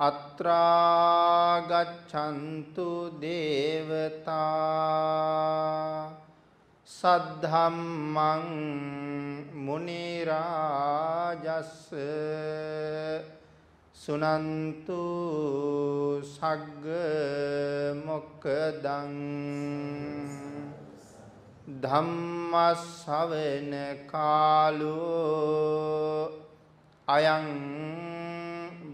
අත්‍රා ගච්ඡන්තු දේවතා සද්ධම්මං මුනි රාජස් සුනන්තු සග්ග මොක්කදං ධම්මස්සවෙන කාලෝ අයං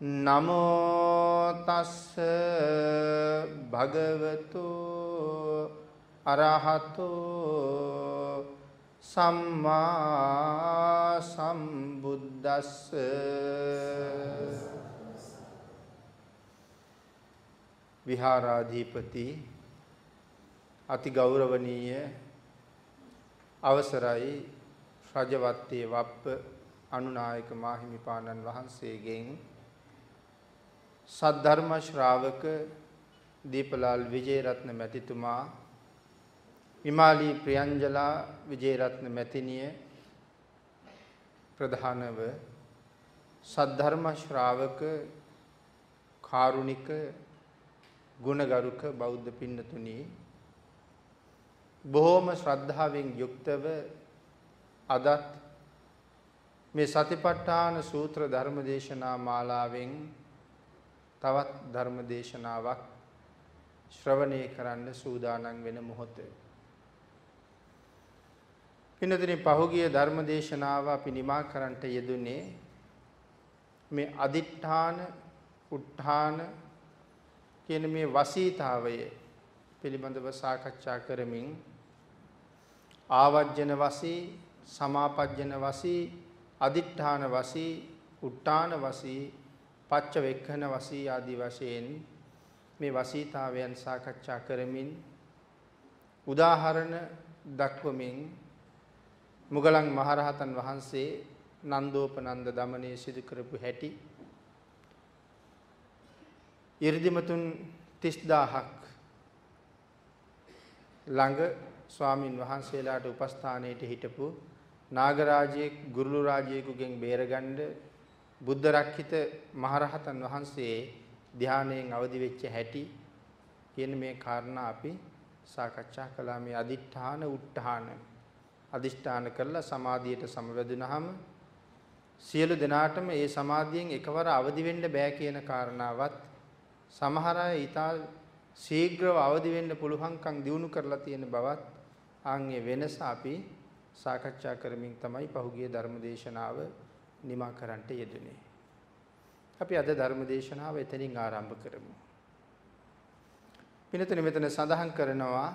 නමෝ තස්ස භගවතු අරහතෝ සම්මා සම්බුද්දස්ස විහාරාධිපති අති ගෞරවනීය අවසරයි රජවත්තේ වප්ප අනුනායක මාහිමිපාණන් වහන්සේගෙන් සද්ධර්ම ශ්‍රාවක දීපලාල් විජේරත්න මැතිතුමා විමාලී ප්‍රියංජලා විජේරත්න මැතිණිය ප්‍රධානව සද්ධර්ම ශ්‍රාවක කාරුණික ගුණගරුක බෞද්ධ පින්නතුනි බොහෝම ශ්‍රද්ධාවෙන් යුක්තව අදත් මේ සතිපට්ඨාන සූත්‍ර ධර්මදේශනා මාලාවෙන් තවත් ධර්මදේශනාවක් ශ්‍රවණය කරන්න සූදානම් වෙන මොහොතේ. පින්නතුනි පහුගිය ධර්මදේශනාව අපි නිමා කරන්නට යෙදුනේ මේ අදිඨාන උත්ථාන කියන මේ වසීතාවය පිළිබඳව සාකච්ඡා කරමින් ආවජ්ජන වසී සමාපජ්ජන වසී අදිඨාන වසී උත්ථාන වසී පච්ච වෙක්ඛන වසී ආදී වශයෙන් මේ වසීතාවයන් සාකච්ඡා කරමින් උදාහරණ දක්වමින් මුගලන් මහරහතන් වහන්සේ නන්දෝපනන්ද දමනයේ සිදු කරපු හැටි 이르දිමතුන් 30000ක් ළඟ ස්වාමින් වහන්සේලාට උපස්ථානයේට හිටපු නාගරාජයේ ගුරුළු රාජයෙකුගෙන් බේරගන්න බුද්ධ රක්කිත මහරහතන් වහන්සේ ධානයෙන් අවදි වෙච්ච හැටි කියන මේ කාරණා අපි සාකච්ඡා කළා. මේ අදිඨාන උත්ඨාන අදිෂ්ඨාන කරලා සමාධියට සමවැදුනහම සියලු දෙනාටම ඒ සමාධියෙන් එකවර අවදි වෙන්න බෑ කියන කාරණාවත් සමහර අය ඊටා ශීඝ්‍රව අවදි වෙන්න පුළුවන්කම් දිනු කරලා තියෙන බවත් ආන්ගේ වෙනස අපි සාකච්ඡා කරමින් තමයි පහුගිය ධර්මදේශනාව නිමා කරන්නට යෙදුනේ. අපි අද ධර්මදේශනාව එතනින් ආරම්භ කරමු. පිනතුනේ මෙතන සඳහන් කරනවා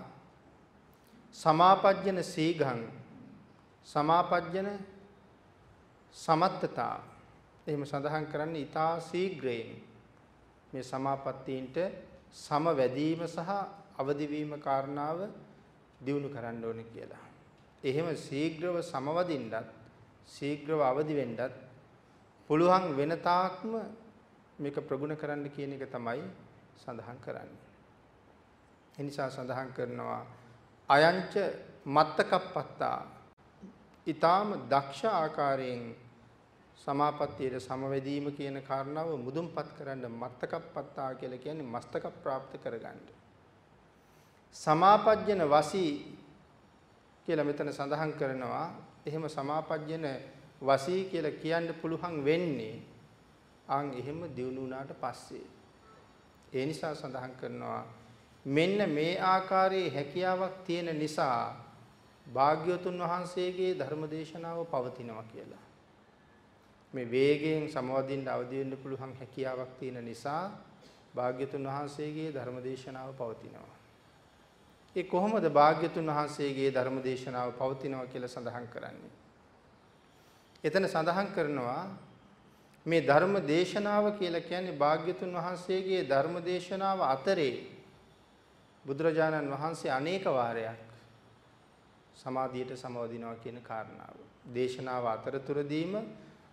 සමාපජ්ජන සීඝං සමාපජ්ජන සමත්තතා එහෙම සඳහන් කරන්නේ ඊටා ශීඝ්‍රයෙන් මේ සමාපත්තීන්ට සමවැදීම සහ අවදි වීම කාරණාව දිනු කරන්න ඕනේ කියලා. එහෙම ශීඝ්‍රව සමවදින්නත් ශීඝ්‍රව අවදි වෙන්නත් පුළුවන් වෙන තාක්ම මේක ප්‍රගුණ කරන්න කියන එක තමයි සඳහන් කරන්නේ. ඒ නිසා සඳහන් කරනවා අයංච මත්තකප්පත්තා ඊටාම දක්ෂ ආකාරයෙන් සමාපත්තියට සමවැදීම කියන කාරණාව මුදුන්පත් කරන්න මත්තකප්පත්තා කියලා කියන්නේ මස්තක ප්‍රාප්ත කරගන්න. සමාපජ්ජන වසී කියලා මෙතන සඳහන් කරනවා එහෙම සමාපජ්ජන වසී කියලා කියන්න පුළුවන් වෙන්නේ ආන් එහෙම දිනු වුණාට පස්සේ. ඒ නිසා සඳහන් කරනවා මෙන්න මේ ආකාරයේ හැකියාවක් තියෙන නිසා භාග්‍යවතුන් වහන්සේගේ ධර්මදේශනාව පවතිනවා කියලා. මේ වේගයෙන් සමවදින්න අවදි වෙන්න පුළුවන් හැකියාවක් තියෙන නිසා භාග්‍යතුන් වහන්සේගේ ධර්මදේශනාව පවතිනවා. ඒ කොහොමද භාග්‍යතුන් වහන්සේගේ ධර්මදේශනාව පවතිනවා කියලා සඳහන් කරන්නේ? එතන සඳහන් කරනවා මේ ධර්ම දේශනාව කියලා කියන්නේ භාග්‍යතුන් වහන්සේගේ ධර්ම දේශනාව අතරේ බුදුරජාණන් වහන්සේ අනේක වාරයක් සමාධියට සමවදිනවා කියන කාරණාව. දේශනාව අතරතුරදීම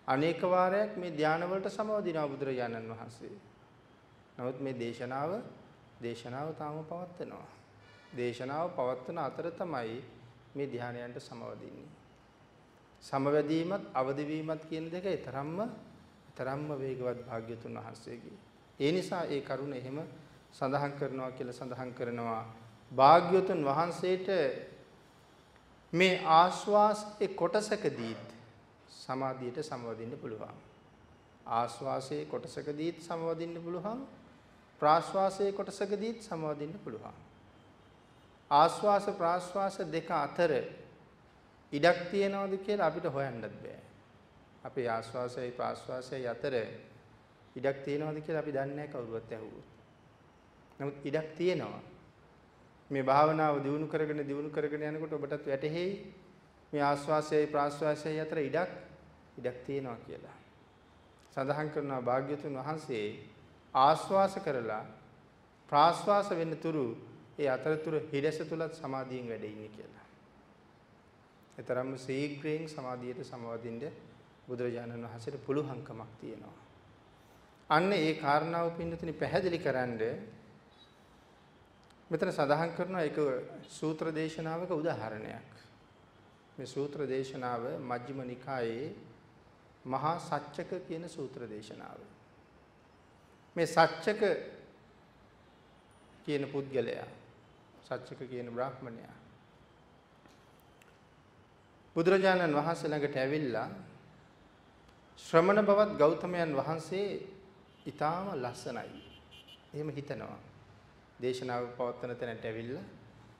අනේක වාරයක් මේ ධානය වලට සමවදිනවා බුදුරජාණන් වහන්සේ. නමුත් මේ දේශනාව දේශනාව තාම පවත්වනවා. දේශනාව පවත්වන අතර තමයි මේ ධානයන්ට සමවදින්නේ. සමවැදීමත් අවදිවීමත් කියන දෙක තරම්ම තරම්ම වේගවත් භාග්‍යතුන් වහන්සේගේ. ඒ නිසා ඒ කරුණ එහෙම සඳහන් කරනවා කියලා සඳහන් කරනවා. භාග්‍යවතුන් වහන්සේට මේ ආස්වාසයේ කොටසකදීත් සමාධියට සමවදින්න පුළුවන්. ආස්වාසයේ කොටසකදීත් සමවදින්න පුළුවන්. ප්‍රාශ්වාසයේ කොටසකදීත් සමවදින්න පුළුවන්. ආස්වාස ප්‍රාශ්වාස දෙක අතර ඉඩක් තියනවද කියලා අපිට හොයන්නත් බෑ. අපේ ආස්වාසයයි ප්‍රාශ්වාසයයි අතර ඉඩක් තියනවද කියලා අපි දන්නේ නැහැ කවුරුවත් ඇහුවොත්. නමුත් ඉඩක් තියෙනවා. මේ භාවනාව දියුණු කරගෙන දියුණු කරගෙන යනකොට ඔබටත් වැටහෙයි මේ ආස්වාසයයි ප්‍රාස්වාසයයි අතර ඉඩක් ඉඩක් තියෙනවා කියලා. සඳහන් කරනවා භාග්‍යතුන් වහන්සේ ආස්වාස කරලා ප්‍රාස්වාස වෙන්න තුරු ඒ අතරතුර හිඩැස තුලත් සමාධියෙන් වැඩ ඉන්නේ කියලා. ඒතරම්ම ශීඝ්‍රයෙන් සමාධියට සමවදින්න බුදුරජාණන් වහන්සේට පුළුවන්කමක් තියෙනවා. අන්න ඒ කාරණාව පින්නතුනි පැහැදිලි කරන්ඩ මෙතන සඳහන් කරනවා ඒක සූත්‍ර දේශනාවක උදාහරණයක්. මේ සූත්‍ර දේශනාව මජ්ක්‍ධිම නිකායේ මහා සච්චක කියන සූත්‍ර දේශනාව. මේ සච්චක කියන පුද්ගලයා සච්චක කියන බ්‍රාහ්මණයා බුදුරජාණන් වහන්සේ ළඟට ඇවිල්ලා ශ්‍රමණ බවත් ගෞතමයන් වහන්සේ ඊටාම ලස්සනයි. එහෙම හිතනවා. දේශනාව පවත්වන තැනට ඇවිල්ලා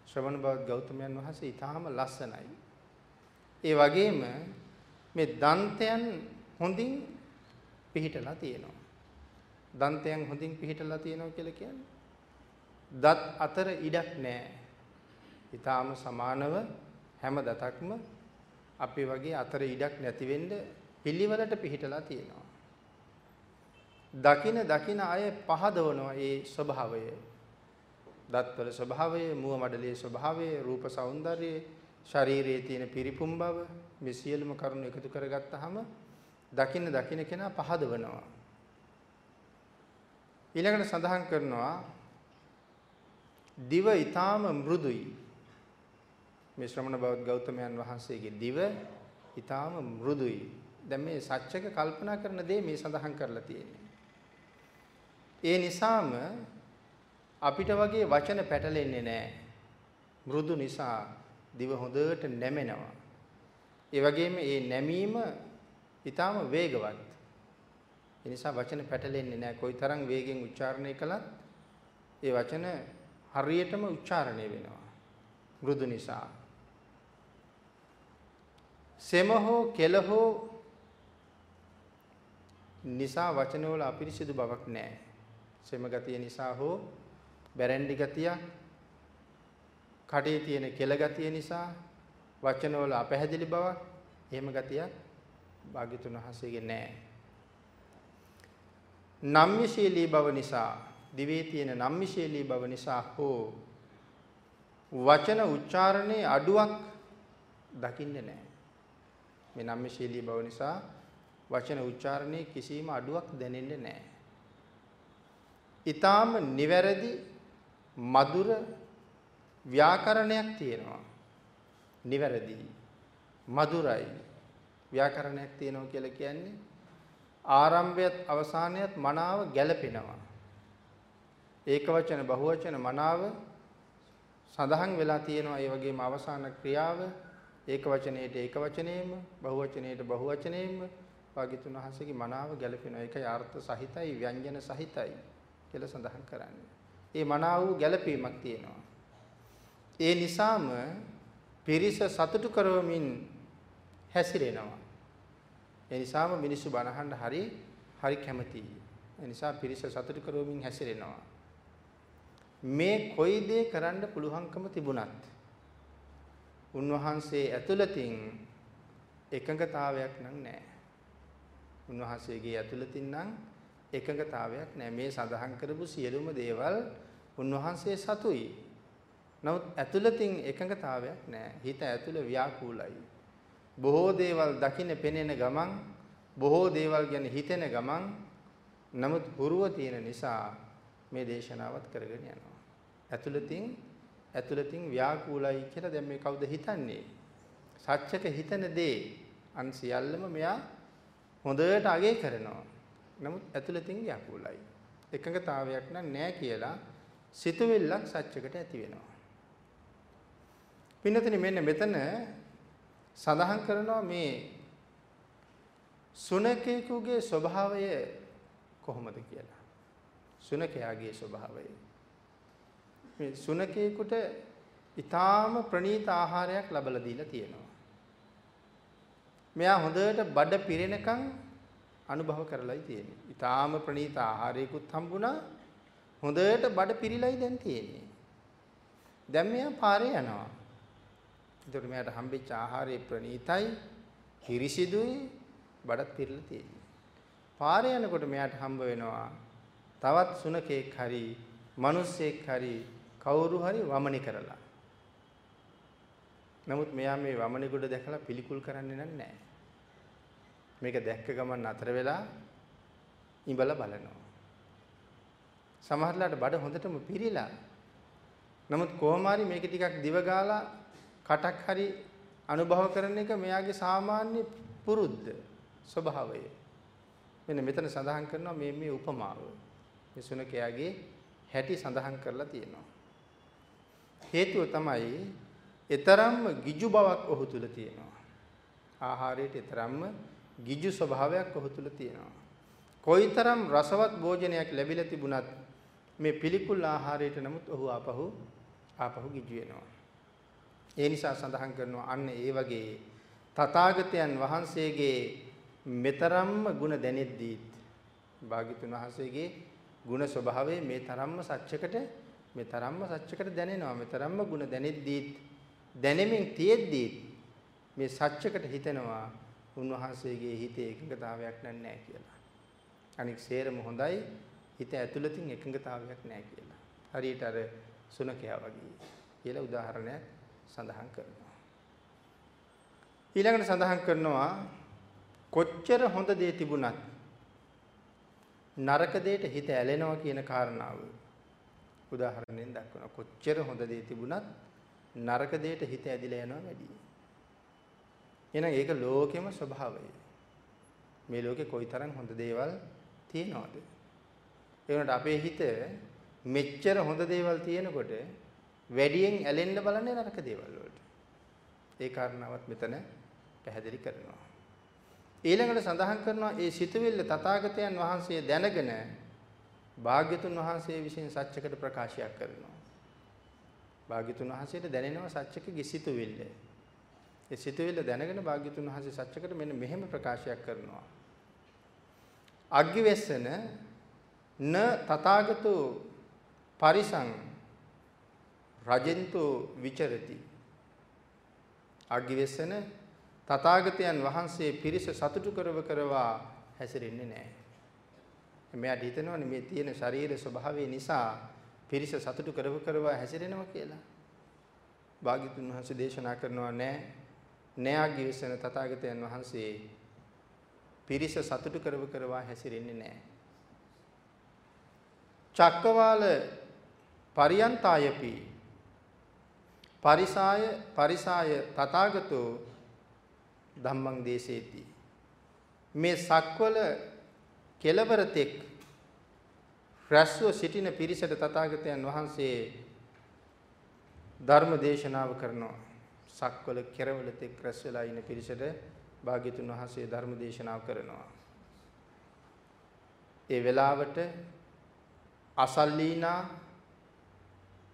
ශ්‍රමණ බවත් ගෞතමයන් වහන්සේ ඊටාම ලස්සනයි. ඒ වගේම මේ දන්තයන් හොඳින් පිහිටලා තියෙනවා. දන්තයන් හොඳින් පිහිටලා තියෙනවා කියලා කියන්නේ දත් අතර ඉඩක් නැහැ. ඊටාම සමානව හැම දතක්ම අපේ වගේ අතර ඉඩක් නැති වෙන්න පිළිවෙලට පිහිටලා තියෙනවා. දකින දකින අය පහදවනවා ඒ ස්වභාවය. දත්වල ස්වභාවය, මුව මඩලේ ස්වභාවය, රූප సౌందර්යය, ශරීරයේ තියෙන පිරිපුම් බව මේ සියලුම කරුණු එකතු කරගත්තාම දකින්න දකින්න කෙනා පහදවනවා. ඊළඟට සඳහන් කරනවා දිව ඊටාම මෘදුයි. මේ ශ්‍රමණ බෞද්ධ ගෞතමයන් වහන්සේගේ දිව ඊටාම මෘදුයි. දැන් මේ සත්‍යක කල්පනා කරන දේ මේ සඳහන් කරලා තියෙන්නේ. ඒ නිසාම අපිට වගේ වචන පැටලෙන්නේ නැහැ. මෘදු නිසා දිව හොඳට නැමෙනවා. ඒ වගේම මේ නැමීම ඊටාම වේගවත්. ඒ නිසා වචන පැටලෙන්නේ නැහැ. කොයිතරම් වේගෙන් උච්චාරණය කළත් ඒ වචන හරියටම උච්චාරණය වෙනවා. මෘදු නිසා. සෙම හෝ කෙල හෝ නිසා වචනවල අපිරිසිදු බවක් නැහැ. සෙම ගතිය නිසා හෝ බැරැන්ඩි ගතිය කටේ තියෙන කෙල ගතිය නිසා වචනවල අපැහැදිලි බවක් එහෙම ගතියක් භාග්‍යතුන් වහන්සේගේ නැහැ. නම්‍යශීලී බව නිසා දිවේ තියෙන නම්‍යශීලී බව නිසා හෝ වචන උච්චාරණේ අඩුවක් දකින්නේ නැහැ. මේ නම්‍යශීලී බව නිසා වචන උච්චාරණේ කිසිම අඩුවක් දැනෙන්නේ නැහැ. ඊටාම නිවැරදි මధుර ව්‍යාකරණයක් තියෙනවා. නිවැරදි මధుරයි ව්‍යාකරණයක් තියෙනවා කියලා කියන්නේ ආරම්භයත් අවසානයත් මනාව ගැළපෙනවා. ඒක වචන බහුවචන මනාව සඳහන් වෙලා තියෙනවා. ඒ වගේම අවසාන ක්‍රියාව ඒක වචනයේට ඒක වචනයෙන්ම බහුවචනයේට බහුවචනයෙන්ම භාග්‍යතුන් වහන්සේගේ මනාව ගැළපෙනවා. ඒකයි අර්ථ සහිතයි ව්‍යංජන සහිතයි කියලා සඳහන් කරන්නේ. ඒ මනාව වූ ගැළපීමක් තියෙනවා. ඒ නිසාම පිරිස සතුටු කරවමින් හැසිරෙනවා. ඒ නිසාම මිනිස්සු බනහන්න හරි හරි කැමතියි. ඒ නිසා පිරිස සතුටු කරවමින් හැසිරෙනවා. මේ කොයි දේ කරන්න පුළුවන්කම තිබුණත් උන්වහන්සේ ඇතුළතින් එකඟතාවයක් නම් නැහැ. උන්වහන්සේගේ ඇතුළතින් නම් එකඟතාවයක් නැහැ. මේ සඳහන් කරපු සියලුම දේවල් උන්වහන්සේ සතුයි. නමුත් ඇතුළතින් එකඟතාවයක් නැහැ. හිත ඇතුළ ව්‍යාකූලයි. බොහෝ දේවල් දකින්න පෙනෙන ගමන් බොහෝ දේවල් ගැන හිතෙන ගමන් නමුත් හුරුව තියෙන නිසා මේ දේශනාවත් කරගෙන යනවා. ඇතුළතින් ඇතුළතින් ව්‍යාකූලයි කියලා දැන් මේ කවුද හිතන්නේ? සත්‍යක හිතන දේ අන් සියල්ලම මෙයා හොඳට අගය කරනවා. නමුත් ඇතුළතින් ව්‍යාකූලයි. එකඟතාවයක් නැහැ කියලා සිතුවිල්ලක් සත්‍යකට ඇති වෙනවා. පින්නතනි මෙන්න මෙතන සඳහන් කරනවා මේ සුනකේකුගේ ස්වභාවය කොහොමද කියලා. සුනකයාගේ ස්වභාවය. මේ සුනකේකට ඊටාම ප්‍රණීත ආහාරයක් ලබලා දීලා තියෙනවා. මෙයා හොඳට බඩ පිරෙනකන් අනුභව කරලායි තියෙන්නේ. ඊටාම ප්‍රණීත ආහාරයකුත් හම්බුණා. හොඳට බඩ පිරිලයි දැන් තියෙන්නේ. දැන් මෙයා පාරේ යනවා. ඒතර මෙයාට හම්බෙච්ච ආහාරය ප්‍රණීතයි, හිරිසිදුයි, බඩත් පිරලා තියෙනවා. පාරේ යනකොට මෙයාට හම්බ වෙනවා තවත් සුනකෙක් හරි, මිනිස්සෙක් හරි, කවුරු හරි වමනි කරලා. නමුත් මෙයා මේ වමනේ ගොඩ දැකලා පිළිකුල් කරන්නේ නැහැ. මේක දැක්ක ගමන් අතර වෙලා ඉඹලා බලනවා. සමහරట్లాට බඩ හොඳටම පිරීලා. නමුත් කොහොම හරි මේක ටිකක් දිව ගාලා කටක් හරි අනුභව කරන එක මෙයාගේ සාමාන්‍ය පුරුද්ද ස්වභාවය. මෙන්න මෙතන සඳහන් කරනවා මේ මේ උපමාව. මේ සුනකයාගේ හැටි සඳහන් කරලා තියෙනවා. හේතුව තමයි ඊතරම්ම ගිජු බවක් ඔහු තුල තියෙනවා. ආහාරයට ඊතරම්ම ගිජු ස්වභාවයක් ඔහු තුල තියෙනවා. කොයිතරම් රසවත් භෝජනයක් ලැබිලා තිබුණත් මේ පිළිකුල් ආහාරයට නමුත් ඔහු ආපහු ආපහු ගිජු වෙනවා. ඒ නිසා සඳහන් කරනවා අන්න ඒ වගේ තථාගතයන් වහන්සේගේ මෙතරම්ම ಗುಣ දැනෙද්දීත් භාග්‍යතුන් වහන්සේගේ ಗುಣ ස්වභාවය මේ තරම්ම සත්‍යකට මේ තරම්ම සත්‍යකට දැනෙනවා මේ තරම්ම ಗುಣ දැනෙද්දීත් දැනෙමින් තියෙද්දීත් මේ සත්‍යකට හිතෙනවා උන්වහන්සේගේ හිතේ එකඟතාවයක් නැහැ කියලා. අනික සේරම හොඳයි හිත ඇතුළතින් එකඟතාවයක් නැහැ කියලා. හරියට අර සුනකයා වගේ කියලා උදාහරණයක් සඳහන් කරනවා. ඊළඟට සඳහන් කරනවා කොච්චර හොඳ දේ තිබුණත් නරක දෙයට හිත ඇලෙනවා කියන කාරණාව උදාහරණයෙන් දක්වනවා. කොච්චර හොඳ දේ තිබුණත් නරක දෙයට හිත ඇදිලා යනවා වැඩි. එහෙනම් ඒක ලෝකෙම ස්වභාවය. මේ ලෝකේ කොයිතරම් හොඳ දේවල් තියෙනවද? ඒ වුණාට අපේ හිත මෙච්චර හොඳ දේවල් තියෙනකොට වැඩියෙන් ඇලෙන්න බලන්නේ නරක දේවල් වලට. ඒ කාරණාවත් මෙතන පැහැදිලි කරනවා. ඊළඟට සඳහන් කරනවා ඒ සිතුවිල්ල තථාගතයන් වහන්සේ දැනගෙන භාග්‍යතුන් වහන්සේ විසින් සත්‍යකට ප්‍රකාශයක් කරනවා. භාග්‍යතුන් වහන්සේට දැනෙනවා සත්‍යකගේ සිතුවිල්ල. ඒ සිතුවිල්ල දැනගෙන භාග්‍යතුන් වහන්සේ සත්‍යකට මෙන්න මෙහෙම ප්‍රකාශයක් කරනවා. අග්ගිවෙස්සන න තථාගතෝ පරිසං රජෙන්තෝ විචරති අග්ගිවෙස්සන තථාගතයන් වහන්සේ පිරිස සතුටු කරව කරවා හැසිරෙන්නේ නැහැ. මෙයාට හිතෙනවනේ මේ තියෙන ශරීර ස්වභාවය නිසා පිරිස සතුටු කරව කරවා හැසිරෙනවා කියලා. භාග්‍යතුන් වහන්සේ දේශනා කරනවා නෑ නෑ අග්ගිවෙස්සන තථාගතයන් වහන්සේ පිරිස සතුටු කරව කරවා හැසිරෙන්නේ නැහැ. චක්කවාල පරියන්තායපි පරිසාය පරිසාය තථාගතෝ ධම්මං දේශේති මේ සක්වල කෙලවර තෙක් රැස්ව සිටින පිරිසට තථාගතයන් වහන්සේ ධර්ම දේශනාව කරනවා සක්වල කෙරවල තෙක් රැස් වෙලා ඉන්න පිරිසට භාග්‍යතුන් වහන්සේ ධර්ම දේශනාව කරනවා. ඒ වෙලාවට අසල්ලීනා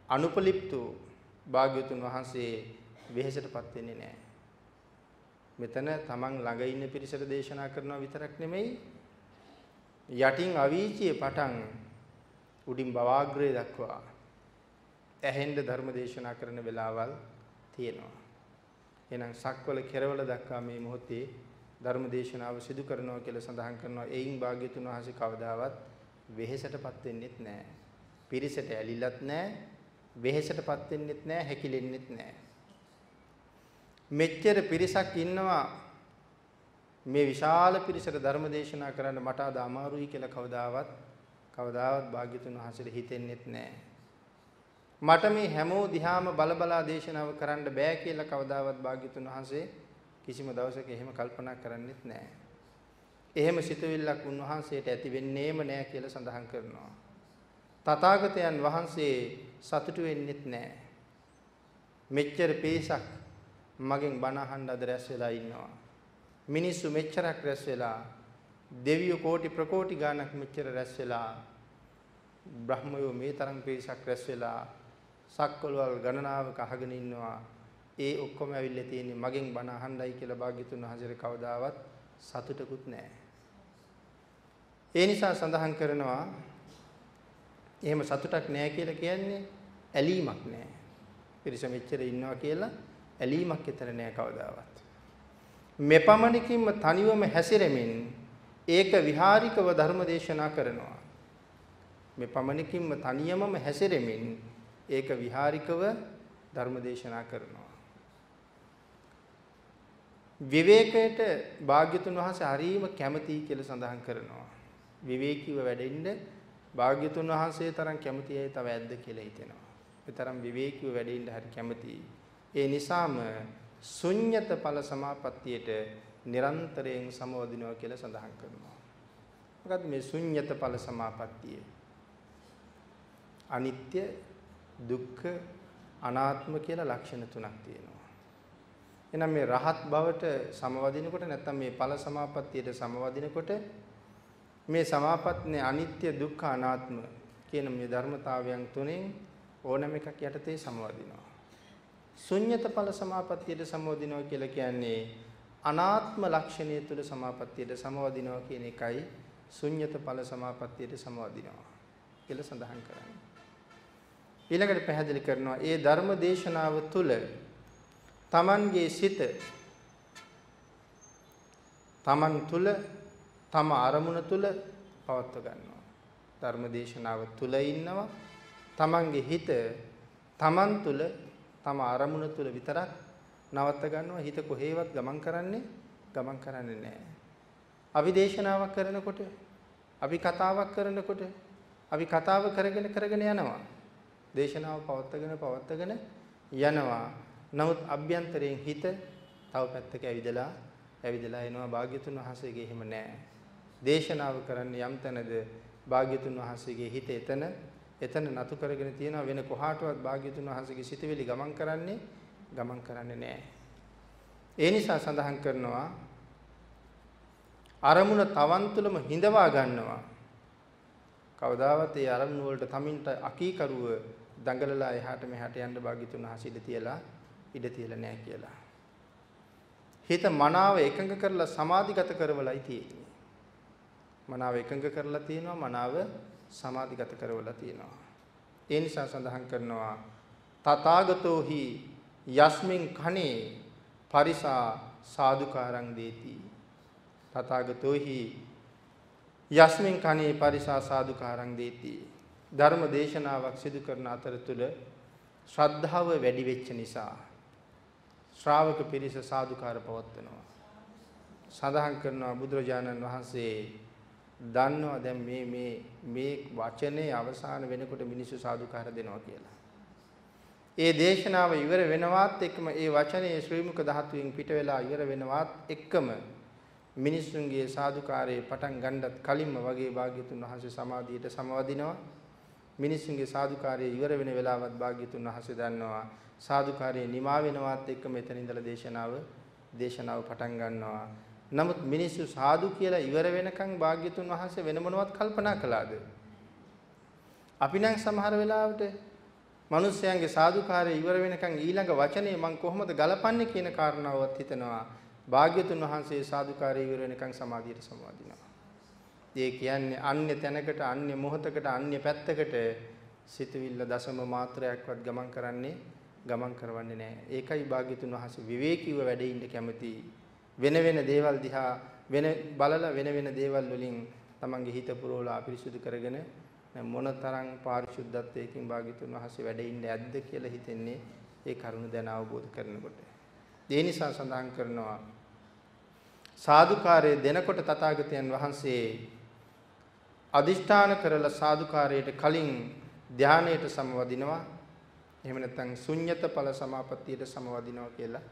අනුපලිප්තු භාග්‍යතුන් වහන්සේ වෙහෙසටපත් වෙන්නේ නැහැ. මෙතන තමන් ළඟ ඉන්න පිරිසට දේශනා කරනවා විතරක් නෙමෙයි යටින් අවීචියේ පටන් උඩින් බවාග්‍රය දක්වා ඇහෙන්න ධර්ම දේශනා කරන වෙලාවල් තියෙනවා. එහෙනම් සක්වල කෙරවල දක්වා මේ මොහොතේ ධර්ම දේශනාව සිදු කරනවා කියලා සඳහන් කරනවා. එයින් භාග්‍යතුන් වහන්සේ කවදාවත් වෙහෙසටපත් වෙන්නෙත් නැහැ. පිරිසට ඇලිලත් නැහැ. වෙහෙසටපත් වෙන්නෙත් නැහැ. හැකිලෙන්නෙත් නැහැ. මෙච්චර පිරිසක් ඉන්නවා මේ විශාල පිරිසට ධර්ම දේශනා කරන්න මට අද අමාරුයි කියලා කවදාවත් කවදාවත් භාග්‍යතුන් වහන්සේට හිතෙන්නෙත් නැහැ. මට මේ හැමෝ දිහාම බලබලා දේශනාව කරන්න බෑ කියලා කවදාවත් භාග්‍යතුන් වහන්සේ කිසිම දවසක එහෙම කල්පනා කරන්නෙත් නෑ. එහෙම සිතුවිල්ලක් උන්වහන්සේට ඇති වෙන්නේම නෑ කියලා සඳහන් කරනවා. තථාගතයන් වහන්සේ සතුටු වෙන්නෙත් නෑ. මෙච්චර පිරිසක් මගෙන් බණ අහන්න අද රැස් වෙලා ඉන්නවා. මිනිස්සු මෙච්චරක් රැස් වෙලා දෙවියෝ කෝටි ප්‍රකෝටි ගාණක් මෙච්චර රැස් වෙලා බ්‍රහ්මයෝ මේ තරම් පිරිසක් රැස් වෙලා සක්වලවල් ගණනාවක අහගෙන ඉන්නවා. ඒ ඔක්කොම ඇවිල්ලා තියෙන්නේ මගෙන් බණ අහන්නයි කියලා භාග්‍යතුන් වහන්සේට කවදාවත් සතුටකුත් නැහැ. ඒ නිසා සඳහන් කරනවා එහෙම සතුටක් නැහැ කියලා කියන්නේ ඇලීමක් නැහැ. පිරිස මෙච්චර ඉන්නවා කියලා ඇලීමක් එතන නෑ කවදාවත්. මෙපමණකින්ම තනිවම හැසිරෙමින් ඒක විහාරිකව ධර්ම දේශනා කරනවා. මෙපමණකින්ම තනියමම හැසිරෙමින් ඒක විහාරිකව ධර්ම දේශනා කරනවා. විවේකයට භාග්‍යතුන් වහන්සේ හරීම කැමතියි කියලා සඳහන් කරනවා. විවේකීව වැඩෙන්න භාග්‍යතුන් වහන්සේ තරම් කැමති අය තව ඇද්ද කියලා හිතෙනවා. ඒ තරම් විවේකීව වැඩෙන්න හරි කැමතියි. ඒ නිසාම ශුන්්‍යත ඵල සමාපත්තියට නිරන්තරයෙන් සමවදිනවා කියලා සඳහන් කරනවා. මොකද්ද මේ ශුන්්‍යත ඵල සමාපත්තිය? අනිත්‍ය, දුක්ඛ, අනාත්ම කියලා ලක්ෂණ තුනක් තියෙනවා. එහෙනම් මේ රහත් බවට සමවදිනකොට නැත්නම් මේ ඵල සමාපත්තියට සමවදිනකොට මේ සමාපත්තිනේ අනිත්‍ය දුක්ඛ අනාත්ම කියන මේ ධර්මතාවයන් තුනෙන් ඕනම එකක් යටතේ සමවදිනවා. ශුන්්‍යත ඵල සමාපත්තියට සමවදිනවා කියලා කියන්නේ අනාත්ම ලක්ෂණය තුළ සමාපත්තියට සමවදිනවා කියන එකයි ශුන්්‍යත ඵල සමාපත්තියට සමවදිනවා කියලා සඳහන් කරන්නේ. ඊළඟට පැහැදිලි කරනවා ඒ ධර්ම දේශනාව තුළ Tamanගේ සිත Taman තුල තම අරමුණ තුල පවත්ව ගන්නවා. ධර්ම දේශනාව තුල ඉන්නවා. Tamanගේ හිත Taman තුල තම අරමුණ තුල විතරක් නවත්ත ගන්නවා. හිත කොහේවත් ගමන් කරන්නේ ගමන් කරන්නේ නැහැ. අපි දේශනාවක් කරනකොට අපි කතාවක් කරනකොට අපි කතාව කරගෙන කරගෙන යනවා. දේශනාව පවත්වාගෙන පවත්වාගෙන යනවා. නමුත් අභ්‍යන්තරයෙන් හිත තව පැත්තක ඇවිදලා ඇවිදලා එනවා භාග්‍යතුන් වහන්සේගේ එහෙම නැහැ. දේශනාව කරන්නේ යම් තැනද භාග්‍යතුන් වහන්සේගේ හිත එතන එතන නතු කරගෙන තියෙනවා වෙන කොහාටවත් භාග්‍යතුන් වහන්සේගේ සිතවිලි ගමන් කරන්නේ ගමන් කරන්නේ නැහැ. ඒ නිසා සඳහන් කරනවා අරමුණ තවන් තුළම හිඳවා ගන්නවා. කවදාවත් ඒ අරමුණ වලට තමින්ට අකීකරුව දඟලලා එහාට මෙහාට යන්න භාග්‍යතුන් වහන්සේ ඉඳ තියලා ඉඩ තියලා නැහැ කියලා. හිත මනාව එකඟ කරලා සමාධිගත කරවලයි තියෙන්නේ. මනාව එකඟ කරලා තියෙනවා මනාව සමාධිගත කරවලා තියෙනවා. ඒ නිසා සඳහන් කරනවා තථාගතෝහි යස්මින් කනේ පරිසා සාදුකාරං දේති. තථාගතෝහි යස්මින් කනේ පරිසා සාදුකාරං දේති. ධර්ම දේශනාවක් සිදු කරන අතරතුර ශ්‍රද්ධාව වැඩි වෙච්ච නිසා ශ්‍රාවක පිරිස සාදුකාර පවත්වනවා. සඳහන් කරනවා බුදුරජාණන් වහන්සේ දන්නවා දැන් මේ මේ මේ වචනේ අවසාන වෙනකොට මිනිස්සු සාදුකාර දෙනවා කියලා. ඒ දේශනාව ඉවර වෙනවත් එක්කම ඒ වචනේ ශ්‍රී මුක ධාතුවෙන් පිට වෙලා ඉවර වෙනවත් එක්කම මිනිස්සුන්ගේ සාදුකාරයේ පටන් ගන්නත් කලින්ම වගේ භාග්‍යතුන් වහන්සේ සමාධියට සමවදිනවා. මිනිස්සුන්ගේ සාදුකාරයේ ඉවර වෙන වෙලාවත් භාග්‍යතුන් වහන්සේ දන්නවා. සාදුකාරයේ නිමා වෙනවත් එක්ක මෙතන ඉඳලා දේශනාව දේශනාව පටන් ගන්නවා. නමුත් මිනිස්සු සාදු කියලා ඉවර වෙනකන් භාග්‍යතුන් වහන්සේ වෙන මොනවත් කල්පනා කළාද? අපි නම් සමහර වෙලාවට මිනිස්යන්ගේ සාදුකාරය ඉවර වෙනකන් ඊළඟ වචනේ මම කොහොමද ගලපන්නේ කියන කාරණාවත් හිතනවා. භාග්‍යතුන් වහන්සේ සාදුකාරය ඉවර වෙනකන් සමාධියට සමාදිනවා. ඒ කියන්නේ අන්‍ය තැනකට අන්‍ය මොහතකට අන්‍ය පැත්තකට සිතවිල්ල දශම මාත්‍රයක්වත් ගමන් කරන්නේ ගමන් කරවන්නේ නැහැ. ඒකයි භාග්‍යතුන් වහන්සේ විවේකීව වැඩ ඉන්න කැමති. වෙන වෙන දේවල් දිහා වෙන බලලා වෙන වෙන දේවල් වලින් තමන්ගේ හිත පුරවලා අපිරිසුදු කරගෙන මොනතරම් පාරිශුද්ධත්වයකින් භාග්‍යතුන් වහන්සේ වැඩ ඉන්නේ ඇද්ද කියලා හිතෙන්නේ ඒ කරුණ දැන අවබෝධ කරනකොට. ඒ නිසා සඳහන් කරනවා සාදුකාරය දෙනකොට තථාගතයන් වහන්සේ අදිෂ්ඨාන කරලා සාදුකාරයට කලින් ධානයට සමවදිනවා එහෙම නැත්නම් ශුන්්‍යත ඵල සමාපත්තියට සමවදිනවා කියලා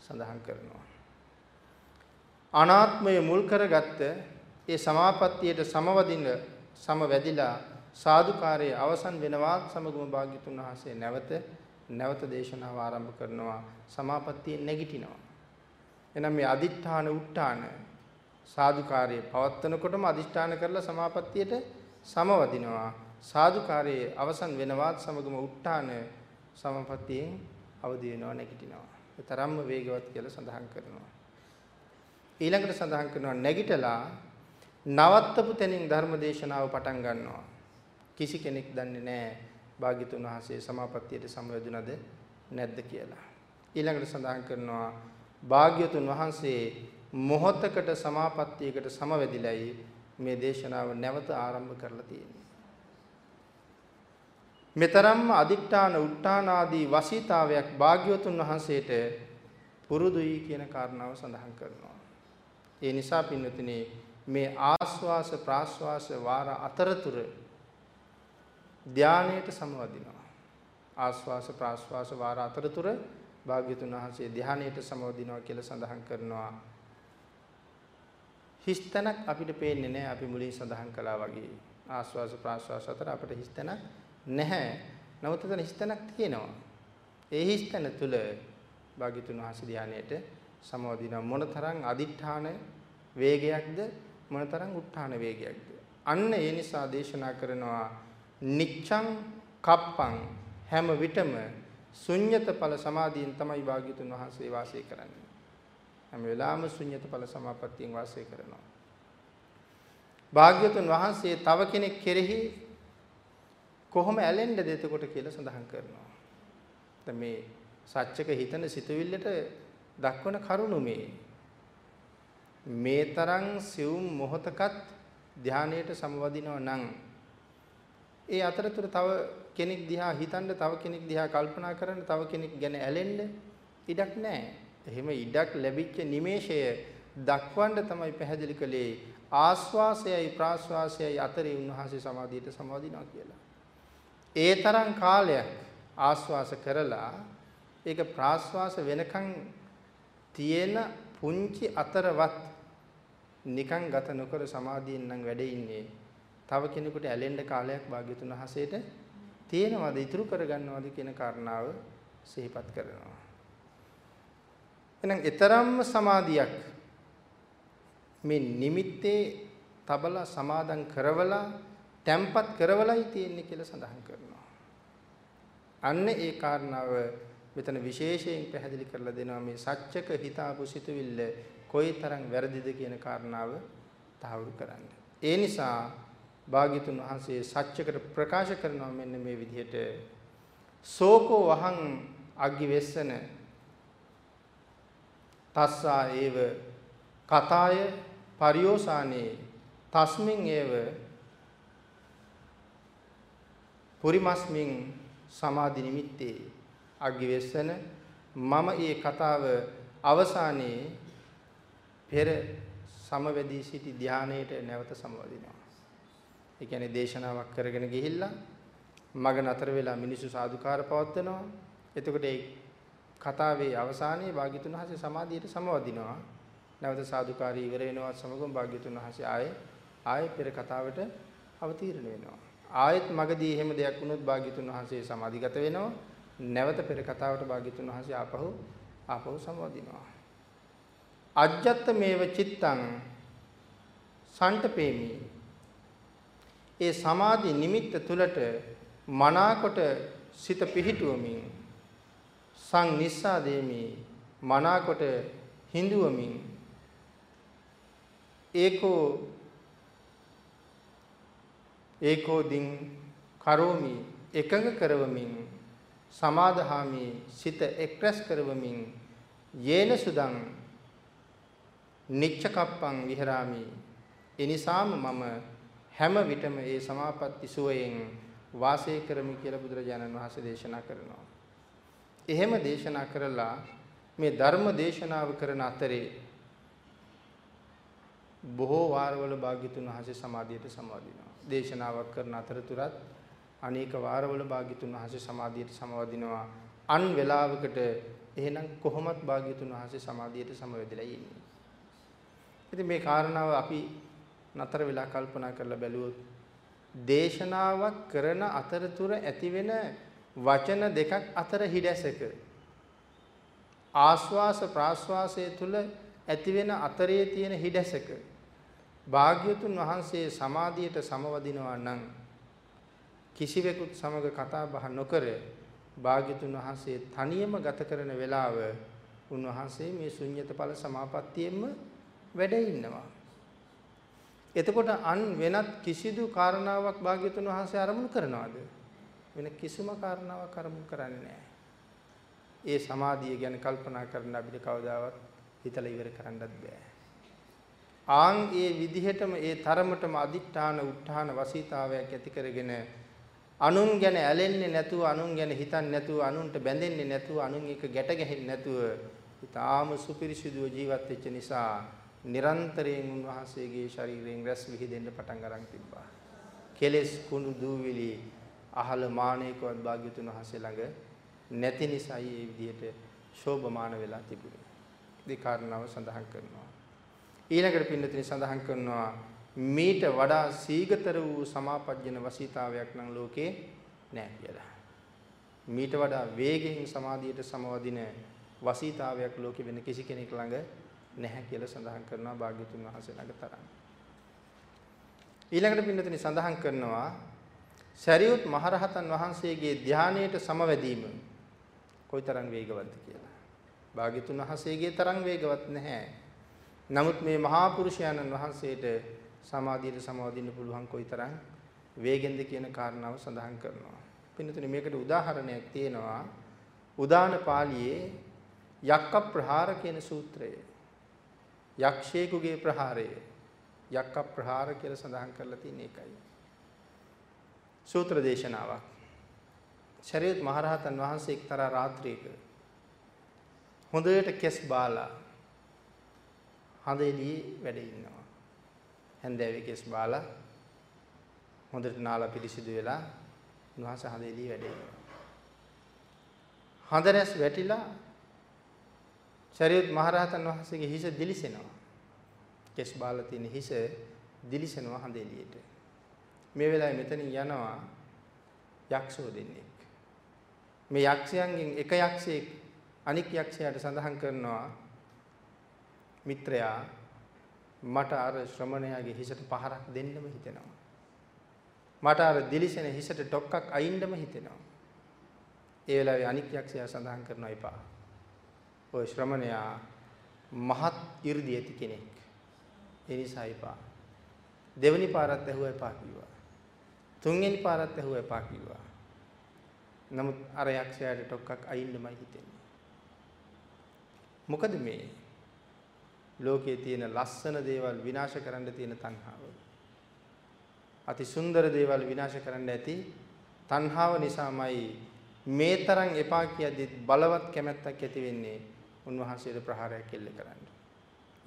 සඳහන් කරනවා අනාත්මය මුල් කරගත්ත ඒ සමාපත්තියට සමවදින සමවැදිලා සාදුකාරයේ අවසන් වෙනවත් සමගම භාග්‍යතුන් වහන්සේ නැවත නැවත දේශනාව ආරම්භ කරනවා සමාපත්තිය නැගිටිනවා එහෙනම් මේ අදිඨාන උට්ටාන සාදුකාරයේ පවත්වනකොටම අදිෂ්ඨාන කරලා සමාපත්තියට සමවදිනවා. සාදුකාරයේ අවසන් වෙනවත් සමගම උත්තාන සමපත්තියෙන් අවදි වෙනවා නැගිටිනවා. ඒ තරම්ම වේගවත් කියලා සඳහන් කරනවා. ඊළඟට සඳහන් කරනවා නැගිටලා නවත්තපු තැනින් ධර්ම දේශනාව පටන් ගන්නවා. කිසි කෙනෙක් දන්නේ නැහැ භාග්‍යතුන් වහන්සේ සමාපත්තියට සමවැදුනද නැද්ද කියලා. ඊළඟට සඳහන් කරනවා භාග්‍යතුන් වහන්සේ මොහොතකට සමාපත්තියකට සමවැදිලයි මේ දේශනාව නැවත ආරම්භ කරලා තියෙන්නේ. මෙතරම්ම අදික්ඨාන උට්ඨාන ආදී වසීතාවයක් භාග්‍යවතුන් වහන්සේට පුරුදුයි කියන කාරණාව සඳහන් කරනවා. ඒ නිසා පින්වතුනි මේ ආස්වාස ප්‍රාස්වාස වාර අතරතුර ධානයට සමවදිනවා. ආස්වාස ප්‍රාස්වාස වාර අතරතුර භාග්‍යතුන් වහන්සේ ධානයට සමවදිනවා කියලා සඳහන් කරනවා. හිස්තනක් අපිට පේන්නේ නැහැ අපි මුලින් සඳහන් කළා වගේ. ආස්වාස ප්‍රාස්වාස අතර අපිට හිස්තනක් නැහැ. නමුත් එතන හිස්තනක් තියෙනවා. ඒ හිස්තන තුල භාග්‍යතුන් වහන්සේ ධානයට සමවදිනවා මොනතරම් අදිඨාන වේගයක්ද මොනතරම් උත්හාන වේගයක්ද? අන්න ඒ නිසා දේශනා කරනවා නිච්ඡං කප්පං හැම විටම ශුන්්‍යත ඵල සමාධියෙන් තමයි භාග්‍යතුන් වහන්සේ වාසය කරන්නේ. හැම වෙලාවෙම ශුන්්‍යත ඵල සමාපත්තියෙන් වාසය කරනවා. භාග්‍යතුන් වහන්සේ තව කෙනෙක් කෙරෙහි කොහොම ඇලෙන්නද එතකොට කියලා සඳහන් කරනවා. දැන් මේ සත්‍යක හිතන සිතුවිල්ලට දක්වන කරුණු මේ මේ තරම් සිවුම් මොහතකත් ධානයට සමවදිනවා නම් ඒ අතරතුර තව කෙනෙක් දිහා හිතන්න තව කෙනෙක් දිහා කල්පනා කරන්න තව කෙනෙක් ගැන ඇලෙන්න ඉඩක් නැහැ. එහෙම ඉඩක් ලැබිච්ච නිමේෂය දක්වන්න තමයි පැහැදිලි කළේ ආස්වාසයයි ප්‍රාස්වාසයයි අතරේ උන්වහන්සේ සමාධියට සමාදිනවා කියලා. ඒ තරම් කාලයක් ආස්වාස කරලා ඒක ප්‍රාස්වාස වෙනකන් තියෙන පුංචි අතරවත් නිකන් ගත නොකර සමාධියෙන් නම් වැඩ ඉන්නේ. තව කෙනෙකුට ඇලෙන්න කාලයක් භාග්‍යතුන් වහන්සේට තියෙනවද ඉතුරු කරගන්නවද කියන කාරණාව සිහිපත් කරනවා. එහෙනම් ඊතරම්ම සමාධියක් මේ නිමිත්තේ තබලා සමාදන් කරවලා තැම්පත් කරවලයි තියෙන්නේ කියලා සඳහන් කරනවා. අන්න ඒ කාරණාව මෙතන විශේෂයෙන් පැහැදිලි කරලා දෙනවා මේ සත්‍යක හිතාපු සිතුවිල්ල කොයිතරම් වැරදිද කියන කාරණාව තහවුරු කරන්න. ඒ නිසා භාග්‍යතුන් වහන්සේ සත්‍යකට ප්‍රකාශ කරනවා මෙන්න මේ විදිහට. සෝකෝ වහං අග්ගි වෙස්සන තස්සා ඒව කතාය පරියෝසානේ. තස්මින් ඒව පුරිමස්මින් සමාධි නිමිත්තේ. අග්ගි වෙස්සන මම ඒ කතාව අවසානයේ පෙර සමවැදී සිටි ධානයේට නැවත සමවදිනවා. ඒ කියන්නේ දේශනාවක් කරගෙන ගිහිල්ලා මග නතර වෙලා මිනිස්සු සාදුකාර පවත්වනවා. එතකොට ඒ කතාවේ අවසානයේ භාග්‍යතුන් වහන්සේ සමාධියට සමවදිනවා. නැවත සාදුකාරී ඉවර වෙනවා සමගම භාග්‍යතුන් වහන්සේ ආයේ ආයේ පෙර කතාවට අවතීර්ණ වෙනවා. ආයෙත් මගදී එහෙම දෙයක් වුණොත් භාග්‍යතුන් වහන්සේ සමාධිගත වෙනවා. නැවත පෙර කතාවට භාග්‍යතුන් වහන්සේ ආපහු ආපහු සමවදිනවා. අජ්ජත් මේව චිත්තං සන්ටපේමි ඒ සමාධි නිමිත්ත තුලට මනාකොට සිත පිහිටුවමින් සං නිස්සාදේමි මනාකොට හිඳුවමින් ඒකෝ ඒකෝ දින් කරෝමි එකඟ කරවමින් සමාදහාමි සිත එක්රැස් කරවමින් යේන සුදං නිච්චකප්පං විහරාමි එනිසාම මම හැම විටම ඒ සමාපatti සුවයෙන් වාසය කරමි කියලා බුදුරජාණන් වහන්සේ දේශනා කරනවා. එහෙම දේශනා කරලා මේ ධර්ම දේශනාව කරන අතරේ බොහෝ වාරවල භාග්‍යතුන් වහන්සේ සමාධියට සමවදිනවා. දේශනාවක් කරන අතරතුරත් අනේක වාරවල භාග්‍යතුන් වහන්සේ සමාධියට සමවදිනවා. අන් වේලාවකට එහෙනම් කොහොමත් භාග්‍යතුන් වහන්සේ සමාධියට සමවැදලා ඉන්නේ. ඉතින් මේ කාරණාව අපි නතර වෙලා කල්පනා කරලා බැලුවොත් දේශනාවක් කරන අතරතුර ඇතිවෙන වචන දෙකක් අතර හිඩැසක ආස්වාස ප්‍රාස්වාසයේ තුල ඇතිවෙන අතරේ තියෙන හිඩැසක භාග්‍යතුන් වහන්සේ සමාධියට සමවදිනවා නම් කිසිවෙකුත් සමග කතා බහ නොකර භාග්‍යතුන් වහන්සේ තනියම ගත කරන වෙලාව උන්වහන්සේ මේ ශුන්්‍යතඵල සමාපත්තියෙම වැඩ ඉන්නවා. එතකොට අන් වෙනත් කිසිදු කාරණාවක් භාග්‍යතුන් වහන්සේ ආරමුණු කරනවද? වෙන කිසිම කාරණාවක් ආරමුණු කරන්නේ නැහැ. ඒ සමාධිය ගැන කල්පනා කරන්න අපිට කවදාවත් හිතලා ඉවර කරන්නත් බෑ. ආන් ඒ විදිහටම ඒ තරමටම අදිඨාන උත්හාන වසීතාවයක් ඇති කරගෙන අනුන් ගැන ඇලෙන්නේ නැතුව අනුන් ගැන හිතන්නේ නැතුව අනුන්ට බැඳෙන්නේ නැතුව අනුන් එක ගැට ගැහෙන්නේ නැතුව ඊටාම සුපිරිසිදුව ජීවත් වෙච්ච නිසා නිරන්තරයෙන් උන්වහන්සේගේ ශරීරයෙන් රැස් විහිදෙන්න පටන් අරන් තිබ්බා. කෙලෙස් කුණු දූවිලි අහල මානේකවත් භාග්‍යතුන් වහන්සේ ළඟ නැති නිසායි මේ විදිහට ශෝභමාන වෙලා තිබුණේ. මේ කාරණාව සඳහන් කරනවා. ඊළඟට පින්නතිනි සඳහන් කරනවා මීට වඩා සීගතර වූ සමාපජ්ජන වසීතාවයක් නම් ලෝකේ නැහැ කියලා. මීට වඩා වේගයෙන් සමාධියට සමවදින වසීතාවයක් ලෝකෙ වෙන කිසි කෙනෙක් ළඟ නැහැ කියලා සඳහන් කරනවා භාග්‍යතුන් වහන්සේ ළඟ තරම්. ඊළඟට පින්නතනි සඳහන් කරනවා සරියුත් මහරහතන් වහන්සේගේ ධානයට සමවැදීම කොයිතරම් වේගවත්ද කියලා. භාග්‍යතුන් වහන්සේගේ තරම් වේගවත් නැහැ. නමුත් මේ මහා පුරුෂයාණන් වහන්සේට සමාධියට සමවදින්න පුළුවන් කොයිතරම් වේගෙන්ද කියන කාරණාව සඳහන් කරනවා. පින්නතුනි මේකට උදාහරණයක් තියෙනවා. උදාන පාළියේ යක්ක ප්‍රහාර කියන සූත්‍රය. යක්ෂයෙකුගේ ප්‍රහාරය. යක්ක ප්‍රහාර කියලා සඳහන් කරලා තියෙන එකයි. සූත්‍ර දේශනාවක්. ශරීරත් මහරහතන් වහන්සේ එක්තරා රාත්‍රියක හොඳට කෙස් බාලා හඳ එළියේ වැඩ ඉන්නවා. හැන්දෑවේ කෙස් බාලා හොඳට නාලා පිරිසිදු වෙලා උන්වහන්සේ හඳ එළියේ වැඩ ඉන්නවා. හඳ රැස් වැටිලා ශරීරත් මහරහතන් වහන්සේගේ හිස දිලිසෙනවා. කෙස් බාලා තියෙන හිස දිලිසෙනවා හඳ එළියට. මේ වෙලාවේ මෙතනින් යනවා යක්ෂෝ දෙන්නෙක්. මේ යක්ෂයන්ගෙන් එක යක්ෂයෙක් අනික් යක්ෂයාට සඳහන් කරනවා මිත්‍රයා මට අර ශ්‍රමණයාගේ හිසට පහරක් දෙන්නම හිතෙනවා. මට අර දිලිසෙන හිසට ඩොක්කක් අයින්නම හිතෙනවා. ඒ වෙලාවේ අනික් යක්ෂයා සඳහන් කරනවා එපා. ඔය ශ්‍රමණයා මහත් 이르දි ඇති කෙනෙක්. ඒ නිසා එපා. දෙවනි පාරත් ඇහුවා එපා කිව්වා. තුන්වෙනි පාරත් ඇහුවා එපා කිව්වා. නමුත් අර යක්ෂයාට ඩොක්කක් අයින්නමයි හිතෙන්නේ. මොකද මේ ලෝකයේ තියෙන ලස්සන දේවල් විනාශ කරන්න තියෙන තණ්හාව. අති සුන්දර දේවල් විනාශ කරන්න ඇති තණ්හාව නිසාමයි මේ තරම් එපා කියද්දි බලවත් කැමැත්තක් ඇති වෙන්නේ උන්වහන්සේට ප්‍රහාරයක් එල්ල කරන්න.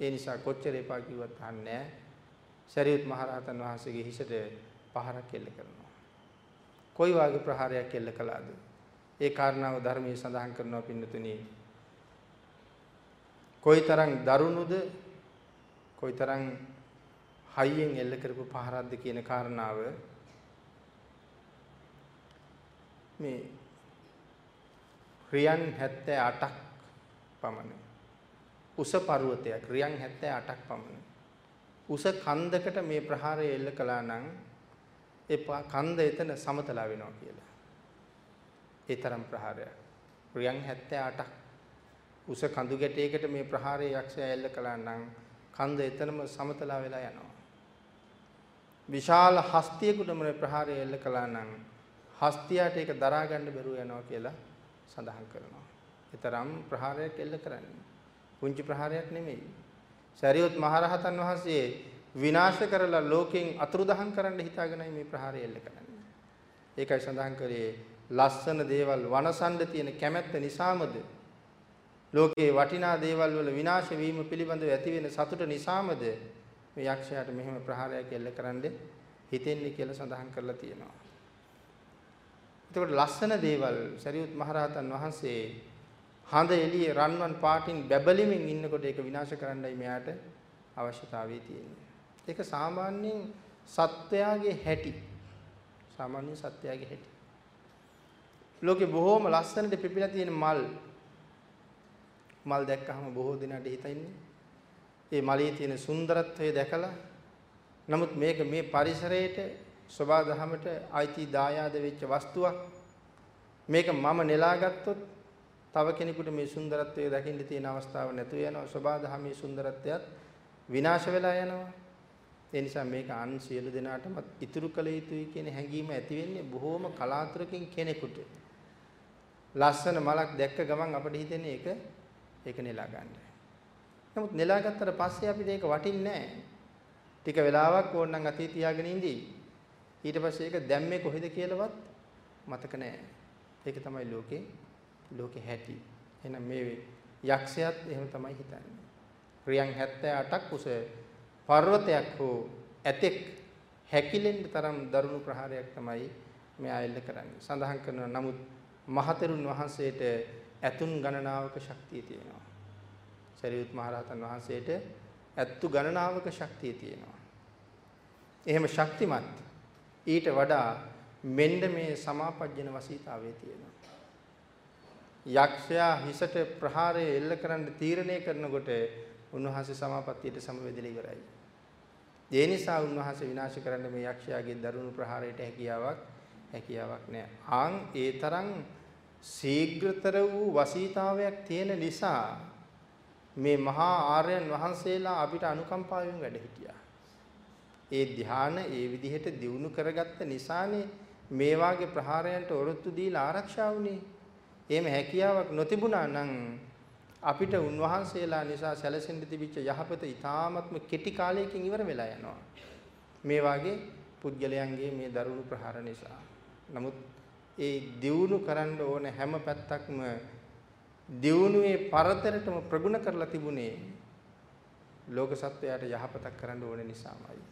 ඒ නිසා කොච්චර එපා කිව්වත් අහන්නේ නැහැ. ශරීරත් මහරහතන් වහන්සේගේ හිසට පහරක් එල්ල කරනවා. කොයි වාගේ ප්‍රහාරයක් එල්ල කළාද? ඒ කාරණාව ධර්මයේ සඳහන් කරනවා පින්නතුනි. කොයිතරම් දරුණුද කොයිතරම් හයියෙන් එල්ල කරපු පහරක්ද කියන කාරණාව මේ රියන් 78ක් පමණ උස පර්වතයක් රියන් 78ක් පමණ උස කන්දකට මේ ප්‍රහාරය එල්ල කළා නම් ඒ කන්ද එතන සමතලා වෙනවා කියලා. ඒ තරම් ප්‍රහාරයක්. රියන් 78ක් උස කඳු ගැටයකට මේ ප්‍රහාරයේ යක්ෂයා එල්ල කළා නම් කන්ද එතනම සමතලා වෙලා යනවා. විශාල හස්තියකට මේ ප්‍රහාරය එල්ල කළා නම් හස්තියට ඒක දරා ගන්න බැරුව යනවා කියලා සඳහන් කරනවා. ඒතරම් ප්‍රහාරයක් එල්ල කරන්නේ. පුංචි ප්‍රහාරයක් නෙමෙයි. සරියොත් මහරහතන් වහන්සේ විනාශ කරලා ලෝකෙන් අතුරුදහන් කරන්න හිතාගෙනයි මේ ප්‍රහාරය එල්ල කරන්නේ. ඒකයි සඳහන් කරේ ලස්සන දේවල් වනසන්න තියෙන කැමැත්ත නිසාමද ලෝකේ වටිනා දේවල් වල විනාශ වීම පිළිබඳව ඇති වෙන සතුට නිසාමද මේ යක්ෂයාට මෙහෙම ප්‍රහාරයක් එල්ල කරන්න හිතෙන්නේ කියලා සඳහන් කරලා තියෙනවා. එතකොට ලස්සන දේවල් සරියුත් මහරහතන් වහන්සේ හඳ එළියේ රන්වන් පාටින් බැබලෙමින් ඉන්නකොට ඒක විනාශ කරන්නයි මෙයාට අවශ්‍යතාවය තියෙන්නේ. ඒක සාමාන්‍යයෙන් සත්වයාගේ හැටි. සාමාන්‍ය සත්වයාගේ හැටි. ලෝකේ බොහෝම ලස්සනට පිපිලා තියෙන මල් මල් දැක්කහම බොහෝ දිනකට හිතන්නේ. ඒ මලේ තියෙන සුන්දරත්වය දැකලා නමුත් මේක මේ පරිසරයට සබා දහමට අයිති දායාද වෙච්ච වස්තුවක්. මේක මම නෙලාගත්තොත් තව කෙනෙකුට මේ සුන්දරත්වය දකින්න තියෙන අවස්ථාව නැතු වෙනවා සබා දහමේ සුන්දරත්වයත් විනාශ වෙලා යනවා. ඒ නිසා මේක අන් සියලු දෙනාටම ඉතුරු කළ යුතුයි කියන හැඟීම ඇති වෙන්නේ බොහෝම කලාතුරකින් කෙනෙකුට. ලස්සන මලක් දැක්ක ගමන් අපිට හිතෙන්නේ ඒක ඒක නෙලා ගන්න. නමුත් නෙලා ගත්තට පස්සේ අපිට ඒක වටින්නේ නැහැ. ටික වෙලාවක් ඕනනම් අතී තියාගෙන ඉඳී. ඊට පස්සේ ඒක දැම්මේ කොහෙද කියලාවත් මතක නැහැ. ඒක තමයි ලෝකේ ලෝකේ හැටි. එහෙනම් මේ යක්ෂයාත් එහෙම තමයි හිතන්නේ. රියන් 78ක් උස පර්වතයක් හෝ ඇතෙක් හැකිලෙන්න තරම් දරුණු ප්‍රහාරයක් තමයි මෙයා එල්ල කරන්නේ. සඳහන් කරනවා නමුත් මහතෙරුන් වහන්සේට ඇතුන් ගණනාවක ශක්තිය තියෙනවා. සරියුත් මහරහතන් වහන්සේට ඇත්තු ගණනාවක ශක්තිය තියෙනවා. එහෙම ශක්තිමත් ඊට වඩා මෙන්න මේ සමාපජ්ජන වසීතාවයේ තියෙනවා. යක්ෂයා හිසට ප්‍රහාරය එල්ල කරන්න තීරණය කරනකොට උන්වහන්සේ සමාපත්තියට සමවැදලා ඉවරයි. ඒ නිසා උන්වහන්සේ විනාශ කරන්න මේ යක්ෂයාගේ දරුණු ප්‍රහාරයට හැකියාවක් හැකියාවක් නැහැ. ආන් ඒ තරම් ශීඝ්‍රතර වූ වසීතාවයක් තියෙන නිසා මේ මහා ආර්යයන් වහන්සේලා අපිට අනුකම්පාවෙන් වැඩ හිටියා. ඒ ධ්‍යාන ඒ විදිහට දියුණු කරගත්ත නිසානේ මේ වාගේ ප්‍රහාරයන්ට ඔරොත්තු දීලා ආරක්ෂා වුණේ. එහෙම හැකියාවක් නොතිබුණා නම් අපිට උන්වහන්සේලා නිසා සැලසෙන්න තිබිච්ච යහපත ඊ타ත්ම කෙටි කාලයකින් ඉවර වෙලා යනවා. මේ වාගේ පුද්ගලයන්ගේ මේ දරුණු ප්‍රහාර නිසා. නමුත් ඒ දියුණු කරන්න ඕන හැම පැත්තක්ම දියුණුවේ පරතරටම ප්‍රගුණ කරලා තිබුණේ ලෝක සත්වයාට යහපතක් කරන්න ඕන නිසාමයි.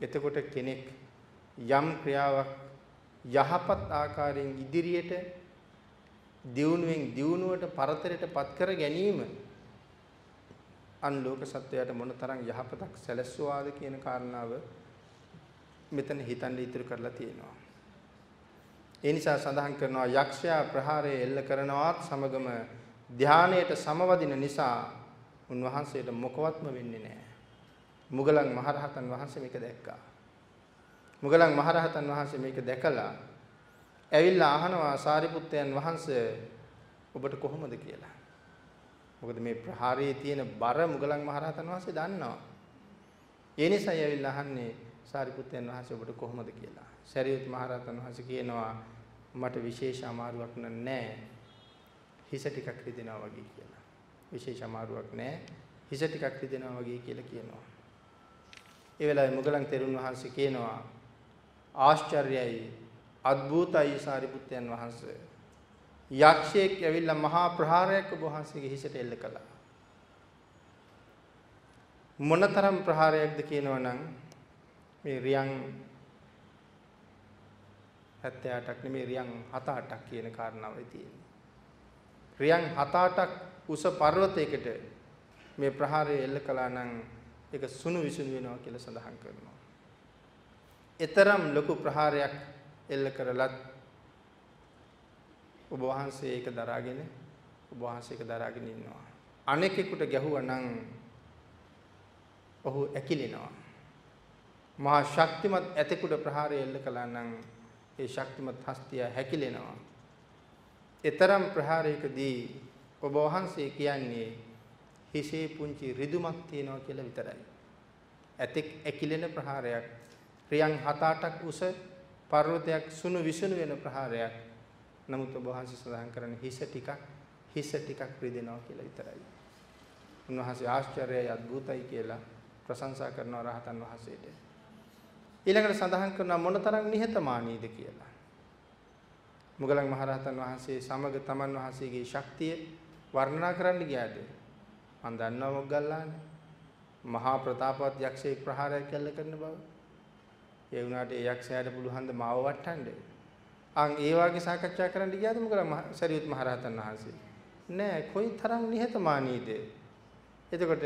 එතකොට කෙනෙක් යම් ක්‍රියාවක් යහපත් ආකාරයෙන් ඉදිරියට දියුණුවෙන් දියුණුවට පරතරයට පත් කර ගැනීම අන් ලෝක සත්වයාට මොනතරම් යහපතක් සැලැස්සුවාද කියන කාරණාව මෙතන හිතන්න ඉතුරු කරලා තියෙනවා. ඒ නිසා සඳහන් කරනවා යක්ෂයා ප්‍රහාරය එල්ල කරනවත් සමගම ධානයට සමවදින නිසා උන්වහන්සේට මොකවත්ම වෙන්නේ නැහැ. මුගලන් මහරහතන් වහන්සේ මේක දැක්කා. මුගලන් මහරහතන් වහන්සේ මේක දැකලා ඇවිල්ලා අහනවා සාරිපුත්තයන් වහන්සේ ඔබට කොහොමද කියලා. මොකද මේ ප්‍රහාරයේ තියෙන බර මුගලන් මහරහතන් වහන්සේ දන්නවා. ඒ නිසායි ඇවිල්ලා අහන්නේ සාරිපුත්තයන් වහන්සේ ඔබට කොහොමද කියලා. සරියුත් මහරහතන් වහන්සේ කියනවා මට විශේෂ අමාරුවක් නැහැ. හිස ටිකක් රිදෙනවා වගේ කියලා. විශේෂ අමාරුවක් නැහැ. හිස ටිකක් රිදෙනවා වගේ කියලා කියනවා. ඒ වෙලාවේ මුගලන් තෙරුන් වහන්සේ කියනවා ආශ්චර්යයි අద్భుතයි සාරිපුත්තයන් වහන්සේ. යක්ෂයෙක් ඇවිල්ලා මහා ප්‍රහාරයක් ඔබ වහන්සේගේ හිසට එල්ල කළා. මොනතරම් ප්‍රහාරයක්ද කියනවනම් මේ රියන් 78ක් නෙමෙයි රියන් 7-8ක් කියන කාරණාවයි තියෙන්නේ. රියන් 7-8ක් උස පර්වතයකට මේ ප්‍රහාරය එල්ල කළා නම් ඒක සුණු විසුණු වෙනවා කියලා සඳහන් කරනවා. ඊතරම් ලොකු ප්‍රහාරයක් එල්ල කරලත් ඔබ වහන්සේ ඒක දරාගෙන ඔබ වහන්සේ ඒක දරාගෙන ඉන්නවා. අනෙකෙකුට ගැහුවා නම් ඔහු ඇකිලෙනවා. මහා ශක්තිමත් ඇතෙකුට ප්‍රහාරය එල්ල කළා නම් ඒ ශක්තිමත් හස්තිය හැකිලෙනවා. ඊතරම් ප්‍රහාරයකදී ඔබ වහන්සේ කියන්නේ හිසේ පුංචි රිදුමක් තියෙනවා කියලා විතරයි. ඇතෙක් ඇකිලෙන ප්‍රහාරයක් රියන් 7-8ක් උස පර්වතයක් සුණු විසුණු වෙන ප්‍රහාරයක්. නමුත් ඔබ වහන්සේ සඳහන් කරන්නේ හිස ටිකක් හිස ටිකක් රිදෙනවා කියලා විතරයි. උන්වහන්සේ ආශ්චර්යයි අద్భుතයි කියලා ප්‍රශංසා කරනවා රහතන් වහන්සේට. ඊළඟට සඳහන් කරනවා මොනතරම් නිහතමානීද කියලා. මුගලන් මහරහතන් වහන්සේ සමග තමන් වහන්සේගේ ශක්තිය වර්ණනා කරන්න ගියාද? මම දන්නවා මොග්ගල්ලානේ. මහා ප්‍රතාපවත් යක්ෂයෙක් ප්‍රහාරයක් කළ කරන බව. ඒ වුණාට ඒ යක්ෂයාට පුළුවන් ද මාව වට්ටන්න? අන් ඒ වාගේ සාකච්ඡා කරන්න ගියාද මුගලන් සරියුත් මහරහතන් වහන්සේ? නෑ කොයි තරම් නිහතමානීද? එතකොට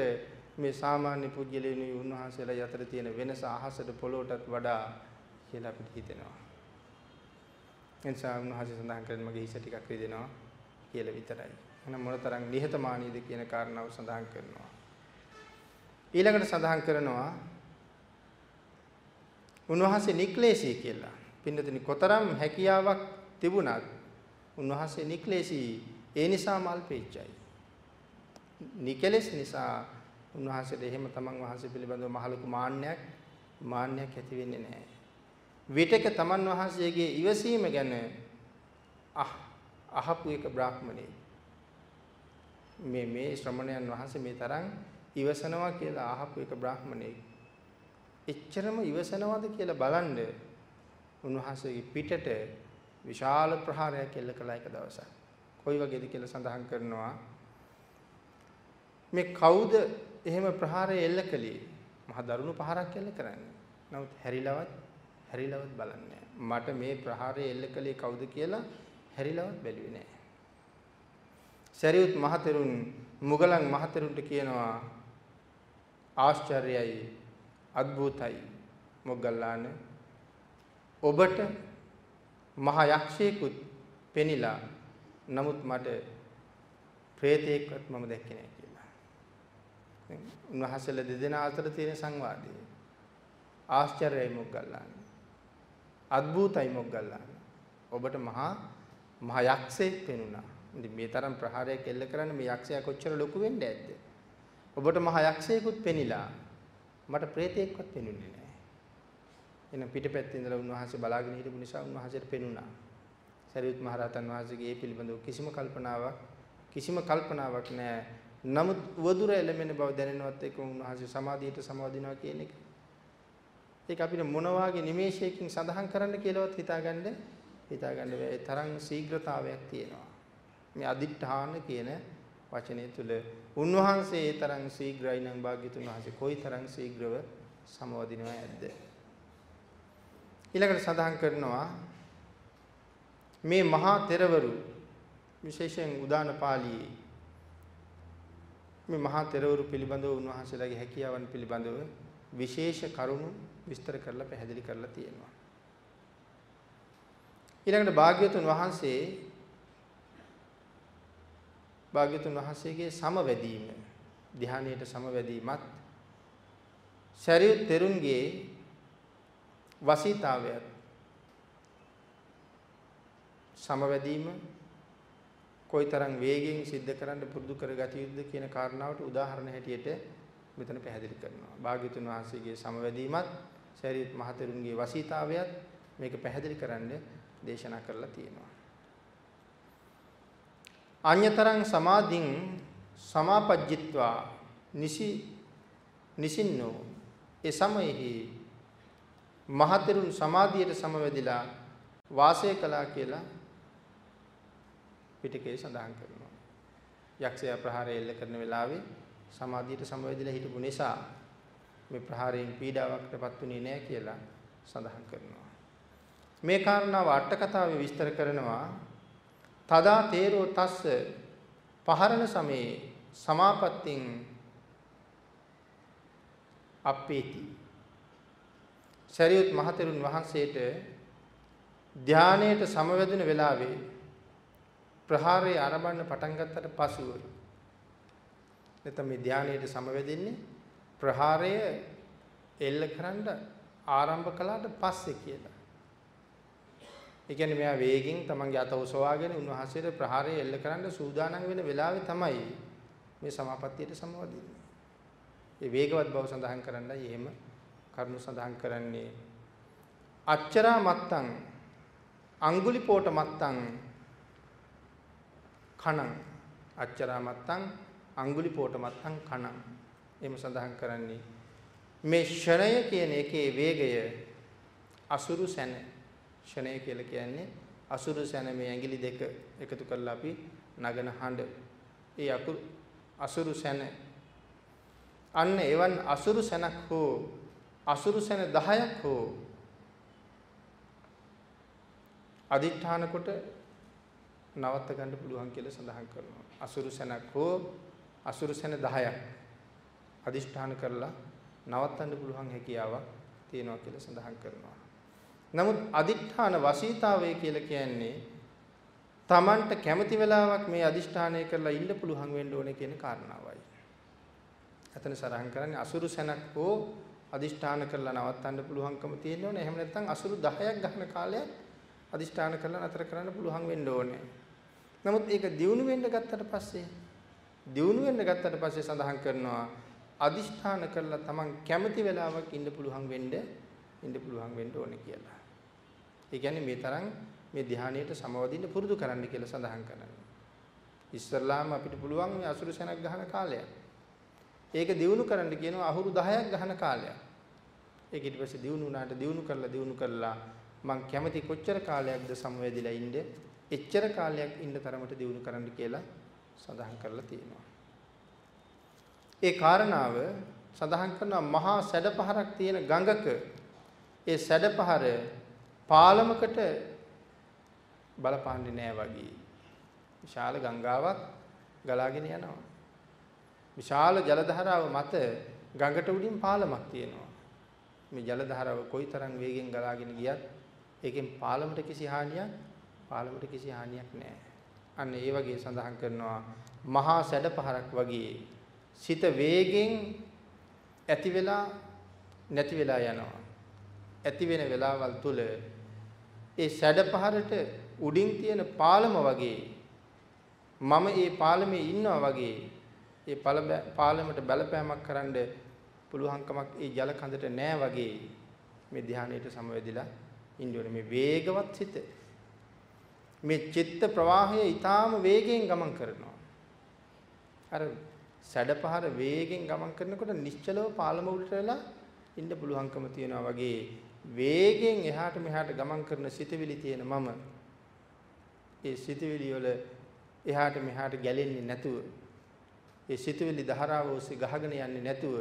මේ සාමාන්‍ය පුජ්‍යලේනුයි උන්වහන්සේලා අතර තියෙන වෙනස අහසට පොළොවටත් වඩා කියලා අපිට හිතෙනවා. එනිසා උන්වහන්සේ සඳහන් කරන්නේ මගේ හිස ටිකක් රිදෙනවා කියලා විතරයි. එහෙනම් මොනතරම් නිහතමානීද කියන කාරණාව සඳහන් කරනවා. ඊළඟට සඳහන් කරනවා උන්වහන්සේ නික්ලේශී කියලා. පින්නතනි කොතරම් හැකියාවක් තිබුණත් උන්වහන්සේ නික්ලේශී ඒ නිසා මල් පෙච්චයි. නිකලෙස් නිසා උන්වහන්සේට එහෙම තමන් වහන්සේ පිළිබඳව මහලුකු මාන්නයක් මාන්නයක් ඇති වෙන්නේ නැහැ. විතක තමන් වහන්සේගේ ඉවසීම ගැන අහපු එක බ්‍රාහ්මණේ මේ මේ ශ්‍රමණයන් වහන්සේ මේ තරම් ඉවසනවා කියලා අහපු එක බ්‍රාහ්මණේ එච්චරම ඉවසනවද කියලා බලන්න උන්වහන්සේගේ පිටට විශාල ප්‍රහාරයක් එල්ල කළා එක දවසක්. කොයි වගේද කියලා සඳහන් කරනවා. මේ කවුද එහෙම ප්‍රහාරය එල්ල කළේ? මහ දරුණු පහරක් එල්ල කරන්නේ. නමුත් හැරිලවත් හැරිලවත් බලන්නේ මට මේ ප්‍රහාරය එල්ල කළේ කවුද කියලා හැරිලවත් බැලුවේ නැහැ. සරියුත් මහතෙරුන් මුගලන් මහතෙරුන්ට කියනවා ආශ්චර්යයි අద్భుතයි මොග්ගල්ලාන ඔබට මහ යක්ෂයෙකුත් පෙනිලා නමුත් මට ප්‍රේතයෙක්වත් මම දැක්කේ නැහැ කියලා. උන්වහන්සේලා දෙදෙනා අතර තියෙන සංවාදය ආශ්චර්යයි මොග්ගල්ලාන. අద్భుතයි මොග්ගල්ලාන. ඔබට මහා මහ යක්ෂයෙක් පෙනුණා. ඉතින් මේ තරම් ප්‍රහාරයක් එල්ල කරන්න මේ යක්ෂයා කොච්චර ලොකු වෙන්නේ ඇද්ද? ඔබට මහ යක්ෂයෙකුත් පෙනිලා මට ප්‍රේතයෙක්වත් පෙනුනේ නැහැ. එන පිටපැත්තේ ඉඳලා උන්වහන්සේ බලාගෙන හිටපු නිසා උන්වහන්සේට පෙනුණා. සරියුත් මහ රහතන් වහන්සේගේ ඒ පිළිබඳව කිසිම කල්පනාවක් කිසිම කල්පනාවක් නැහැ. නමුත් වදුර එළමෙන බව දැනෙනවත් එක්ක උන්වහන්සේ සමාධියට සමාදිනවා කියන එක. ඒක අපිට මොන වාගේ නිමේෂයකින් සඳහන් කරන්න කියලාවත් හිතාගන්න හිතාගන්න බැහැ. තරම් ශීඝ්‍රතාවයක් තියෙනවා. මේ අදිඨාන කියන වචනය තුල උන්වහන්සේ ඒ තරම් ශීඝ්‍රයි නම් භාග්‍යතුන් වහන්සේ කොයි තරම් ශීඝ්‍රව සමවදිනවා ඇද්ද ඊළඟට සඳහන් කරනවා මේ මහා තෙරවරු විශේෂයෙන් උදාන පාළියේ මේ මහා තෙරවරු පිළිබඳව උන්වහන්සේලාගේ හැකියාවන් පිළිබඳව විශේෂ කරුණු විස්තර කරලා පැහැදිලි කරලා තියෙනවා. ඊළඟට භාග්‍යතුන් වහන්සේ භාග්‍යතුන් වහන්සේගේ සමවැදීම ධ්‍යානයට සමවැදීමත් ශරීර තෙරුන්ගේ වසීතාවයත් සමවැදීම කොයිතරම් වේගෙන් සිද්ධ කරන්න පුරුදු කරගත යුතුද කියන කාරණාවට උදාහරණ හැටියට මෙතන පැහැදිලි කරනවා. භාග්‍යතුන් වහන්සේගේ සමවැදීමත් ශරීර මහතෙරුන්ගේ වසීතාවයත් මේක පැහැදිලි කරන්න දේශනා කරලා තියෙනවා. අඤ්‍යතරං සමාධින් සමාපජ්ජිත්වා නිසි නිසින්නෝ ඒ සමයෙහි මහතෙරුන් සමාධියට සමවැදිලා වාසය කළා කියලා පිටකේ සඳහන් කරනවා. යක්ෂයා ප්‍රහාරය එල්ල කරන වෙලාවේ සමාධියට සමවැදිලා හිටපු නිසා මේ ප්‍රහාරයෙන් පීඩාවකටපත් උනේ නැහැ කියලා සඳහන් කරනවා. මේ කාරණාව අට කතාවේ විස්තර කරනවා තදා තේරෝ තස්ස පහරණ සමේ සමාපත්තින් අප්පේති සරියුත් මහතෙරුන් වහන්සේට ධානයේට සමවැදුන වෙලාවේ ප්‍රහාරය ආරම්භන්න පටන් ගත්තට පසුව නැත්නම් මේ ධානයේට සමවැදෙන්නේ ප්‍රහාරය එල්ල කරන්න ආරම්භ කළාට පස්සේ කියලා. ඒ කියන්නේ මෙයා වේගෙන් තමන්ගේ අත ඔසවාගෙන උන්වහන්සේට ප්‍රහාරය එල්ල කරන්න සූදානම් වෙන වෙලාවේ තමයි මේ සමාපත්තියට සමවදින්නේ. ඒ වේගවත් බව සඳහන් කරන්නයි එහෙම කරුණු සඳහන් කරන්නේ. අච්චරා මත්තං අඟුලිපෝට මත්තං කණං. අච්චරා මත්තං අඟුලිපෝට මත්තං කණං. එහෙම සඳහන් කරන්නේ. මේ ෂණය කියන එකේ වේගය අසුරු සැන. ෂණය කියලා කියන්නේ අසුරු සැන මේ ඇඟිලි දෙක එකතු කරලා අපි නගන හඬ. ඒ අකුරු අසුරු සැන. අන්න එවන් අසුරු සැනක් හෝ අසුරු සැන 10ක් හෝ අදිඨාන කොට නවත්ත ගන්න පුළුවන් කියලා සඳහන් කරනවා. අසුරු සැනක් හෝ අසුරු සැන 10ක් අදිෂ්ඨාන කරලා නවත්තන්න පුළුවන් හැකියාවක් තියෙනවා කියලා සඳහන් කරනවා. නමුත් අදිඨාන වශීතාවය කියලා කියන්නේ Tamanට කැමති වෙලාවක් මේ අදිෂ්ඨානය කරලා ඉන්න පුළුවන් වෙන්න ඕනේ කියන කාරණාවයි. අතන සරහන් කරන්නේ අසුරු සැනක් හෝ අදිෂ්ඨාන කරලා නවත්තන්න පුළුවන්කම තියෙන්න ඕනේ. එහෙම නැත්නම් අසුරු 10ක් ගන්න කාලයක් අදිෂ්ඨාන කරලා නතර කරන්න පුළුවන් වෙන්න ඕනේ. නමුත් ඒක දියුණු වෙන්න ගත්තට පස්සේ දියුණු වෙන්න ගත්තට පස්සේ සඳහන් කරනවා අදිෂ්ඨාන කරලා Taman කැමති වෙලාවක් ඉන්න පුළුවන් වෙන්න ඉන්න පුළුවන් වෙන්න ඕනේ කියලා. ඒ කියන්නේ මේ තරම් මේ ධානයට සමවදින්න පුරුදු කරන්න කියලා සඳහන් කරනවා. ඉස්සරලාම අපිට පුළුවන් මේ අසුරු සෙනක් ගහන කාලයක්. ඒක දිනු කරන්න කියනවා අහුරු 10ක් ගහන කාලයක්. ඒක ඊට පස්සේ දිනු වුණාට දිනු කරලා දිනු කරලා මං කැමති කොච්චර කාලයක්ද සමවැදිලා ඉන්නේ එච්චර කාලයක් ඉන්න තරමට දිනු කරන්න කියලා සඳහන් කරලා තියෙනවා. ඒ කාරණාව සඳහන් කරනවා මහා සැඩපහරක් තියෙන ගඟක ඒ සැඩපහර පාලමකට බලපාන්නේ නෑ වගේ. විශාල ගංගාවක් ගලාගෙන යනවා. විශාල ජල ධාරාව මත ගඟට උඩින් පාලමක් තියෙනවා. මේ ජල ධාරාව කොයිතරම් වේගෙන් ගලාගෙන ගියත් ඒකෙන් පාලමට කිසි හානියක් පාලමට කිසි හානියක් නෑ. අන්න ඒ වගේ සඳහන් කරනවා මහා සැඩපහරක් වගේ සිත වේගෙන් ඇති වෙලා නැති වෙලා යනවා. ඇති වෙන වෙලාවල් තුල ඒ සැඩපහරට උඩින් තියෙන පාලම වගේ මම ඒ පාලමේ ඉන්නවා වගේ ඒ පාලමට බලපෑමක් කරන්න පුළුවන්කමක් ඒ ජල කඳට නෑ වගේ මේ ධානයට සමවැදිලා ඉන්න ඕනේ මේ වේගවත් සිත මේ චිත්ත ප්‍රවාහය ඊටාම වේගයෙන් ගමන් කරනවා. අර සැඩපහර වේගෙන් ගමන් කරනකොට නිශ්චලව පාලම උඩට වෙලා ඉන්න පුළුවන්කම තියනවා වගේ වේගෙන් එහාට මෙහාට ගමන් කරන සිතවිලි තියෙන මම. ඒ සිතවිලි වල එහාට මෙහාට ගැලෙන්නේ නැතුව ඒ සිතවිලි ධාරාව ඔස්සේ ගහගෙන යන්නේ නැතුව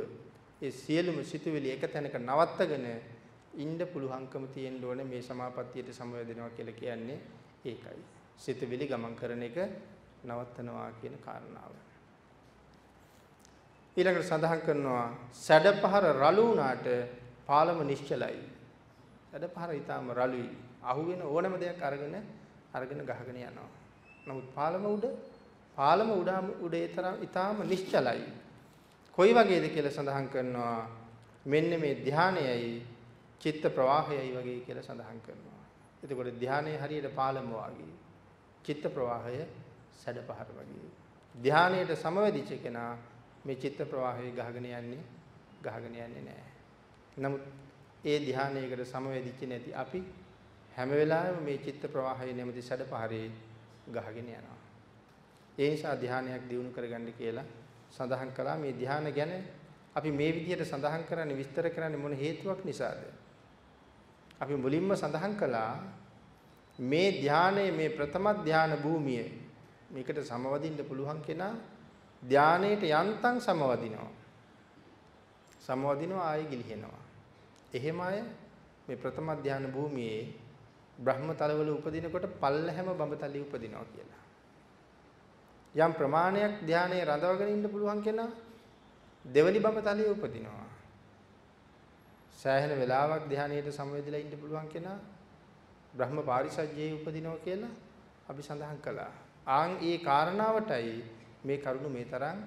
ඒ සියලුම සිතවිලි එක තැනක නවත්තගෙන ඉන්න පුළුවන්කම තියෙන්න ඕනේ මේ සමාපත්තියට සමවැදෙනවා කියලා කියන්නේ. ඒකයි. සිතවිලි ගමන් කරන එක නවත්තනවා කියන කාරණාව. ඊළඟට සඳහන් කරනවා සැඩපහර රළු වුණාට පාලම නිශ්චලයි. සැඩපහර ඊටාම රළුයි. අහුවෙන ඕනම දෙයක් අරගෙන අරගෙන ගහගෙන යනවා. නමුත් පාලම උඩ පාලම උඩාම උඩ ඊටාම නිශ්චලයි. කොයි වගේද කියලා සඳහන් කරනවා මෙන්න මේ ධානයයි චිත්ත ප්‍රවාහයයි වගේ කියලා සඳහන් කරනවා. එතකොට ධානයේ හරියට පාලම වගේ චිත්ත ප්‍රවාහය සැඩපහර වගේ. ධානයට සමවැදිච්ච කෙනා මේ චිත්ත ප්‍රවාහය ගහගෙන යන්නේ ගහගෙන යන්නේ නැහැ. නමුත් ඒ ධානයේකට සමවැදිච්ච නැති අපි හැම වෙලාවෙම මේ චිත්ත ප්‍රවාහය නැමැති සැඩපහරේ ගහගෙන යනවා. ඒ නිසා ධානයක් දිනු කරගන්න කියලා සඳහන් කළා මේ ධාන ගැන අපි මේ විදිහට සඳහන් කරන්නේ විස්තර කරන්නේ මොන හේතුවක් නිසාද? අපි මුලින්ම සඳහන් කළා මේ ධානයේ මේ ප්‍රථම ධාන භූමිය මේකට සමවදින්න පුළුවන් කෙනා ධානයේට යන්තම් සමවදිනවා. සමවදිනවා ආයෙ ගිලිහෙනවා. එහෙම අය මේ ප්‍රථම ධාන භූමියේ බ්‍රහ්ම තලවල උපදිනකොට පල්ලහැම බඹතලී උපදිනවා කියලා. යම් ප්‍රමාණයක් ධානයේ රඳවගෙන ඉන්න පුළුවන් කෙනා දෙවනි බඹතලයේ උපදිනවා. සෑහෙන වෙලාවක් ධානයට සමවැදිලා ඉන්න පුළුවන් කෙනා බ්‍රහ්ම පාරිසජ්ජයේ උපදිනවා කියලා අපි සඳහන් කළා. ආන් ඒ කාරණාවටයි මේ කරුණු මේ තරම්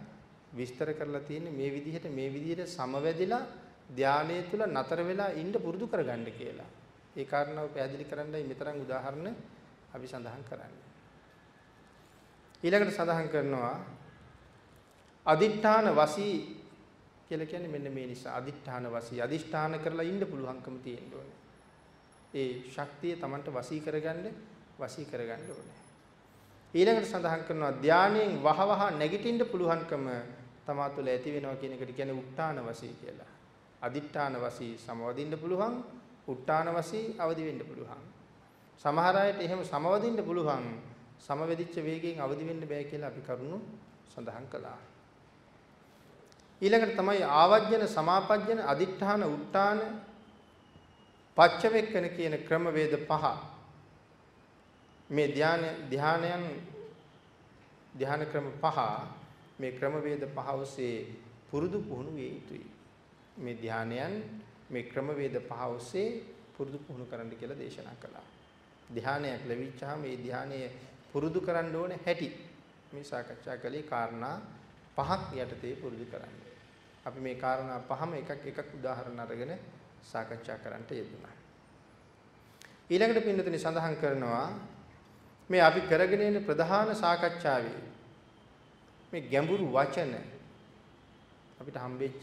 විස්තර කරලා තියෙන්නේ මේ විදිහට මේ විදිහට සමවැදිලා ධානයේ තුල නතර වෙලා ඉන්න පුරුදු කරගන්න කියලා. ඒ කාරණාව පැහැදිලි කරන්නයි මෙතරම් උදාහරණ අපි සඳහන් කරන්නේ. ඊළඟට සඳහන් කරනවා අදිඨාන වසී කියලා කියන්නේ මෙන්න මේ නිසා අදිඨාන වසී අදිෂ්ඨාන කරලා ඉන්න පුළුවන්කම තියෙන්න ඕනේ. ඒ ශක්තිය Tamanට වසී කරගන්න වසී කරගන්න ඕනේ. ඊළඟට සඳහන් කරනවා ධානයෙන් වහවහ නැගිටින්න පුළුවන්කම තමා තුළ ඇති වෙනවා කියන එකට කියන්නේ උත්තාන වසී කියලා. අදිත්‍යාන වසී සමවදින්න පුළුවන්, උත්තාන වසී අවදි වෙන්න පුළුවන්. සමහර අයට එහෙම සමවදින්න පුළුවන්, සමවැදිච්ච වේගයෙන් අවදි වෙන්න බෑ කියලා අපි කරුණු සඳහන් කළා. ඊළඟට තමයි ආවජ්ජන සමාපජ්ජන අදිත්‍යාන උත්තාන පච්චවෙක්කන කියන ක්‍රමවේද පහ මේ ධාන ධානයන් ධාන ක්‍රම පහ මේ ක්‍රමවේද පහ ඔස්සේ පුරුදු පුහුණු විය යුතුයි. මේ ධානයන් මේ ක්‍රමවේද පහ ඔස්සේ පුරුදු පුහුණු කරන්න කියලා දේශනා කළා. ධානයක් ලැබිච්චාම මේ ධානය පුරුදු කරන්න ඕනේ හැටි මේ සාකච්ඡා කළේ කාරණා පහක් යටතේ පුරුදු කරන්න. අපි මේ කාරණා පහම එකක් එකක් උදාහරණ අරගෙන සාකච්ඡා කරන්නට යෙදුණා. ඊළඟට පින්නතුනි සඳහන් කරනවා මේ අපි කරගෙන යන ප්‍රධාන සාකච්ඡාවේ මේ ගැඹුරු වචන අපිට හම්බෙච්ච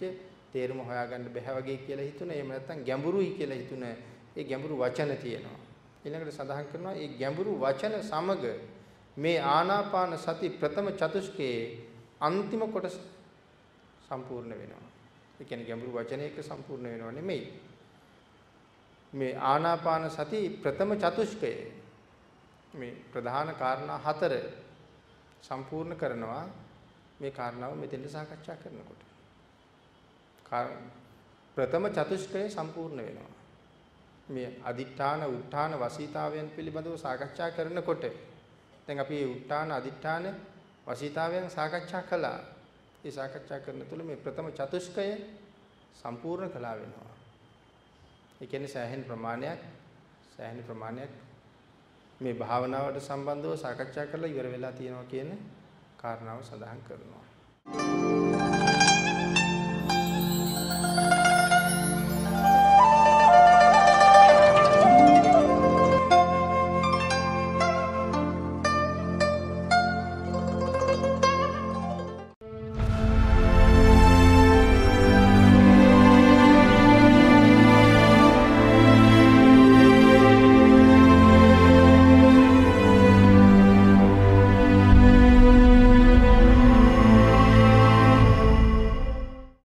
තේරුම හොයාගන්න බැහැ වගේ කියලා හිතුන. එහෙම නැත්නම් ගැඹුරුයි කියලා හිතුන. ඒ ගැඹුරු වචන තියෙනවා. ඊළඟට සඳහන් කරනවා මේ ගැඹුරු වචන සමග මේ ආනාපාන සති ප්‍රථම චතුස්කයේ අන්තිම කොටස සම්පූර්ණ වෙනවා. ඒ කියන්නේ ගැඹුරු වචනයක සම්පූර්ණ වෙනව නෙමෙයි. මේ ආනාපාන සති ප්‍රථම චතුස්කය මේ ප්‍රධාන කාරණා හතර සම්පූර්ණ කරනවා මේ කාරණාව මෙතෙන්ද සාකච්ඡා කරනකොට. ප්‍රථම චතුස්කය සම්පූර්ණ වෙනවා. මේ අදිඨාන උත්ථාන වසීතාවයන් පිළිබඳව සාකච්ඡා කරනකොට දැන් අපි මේ උත්ථාන අදිඨාන වසීතාවයන් සාකච්ඡා කළා. ඒ සාකච්ඡා කරන තුල මේ ප්‍රථම චතුස්කය සම්පූර්ණ කළා වෙනවා. ඒ කියන්නේ සෑහෙන ප්‍රමාණයක් සෑහෙන ප්‍රමාණයක් මේ භාවනාවට සම්බන්ධව සාකච්ඡා කරලා ඉවර වෙලා තියෙනවා කියන කාරණාව සඳහන් කරනවා.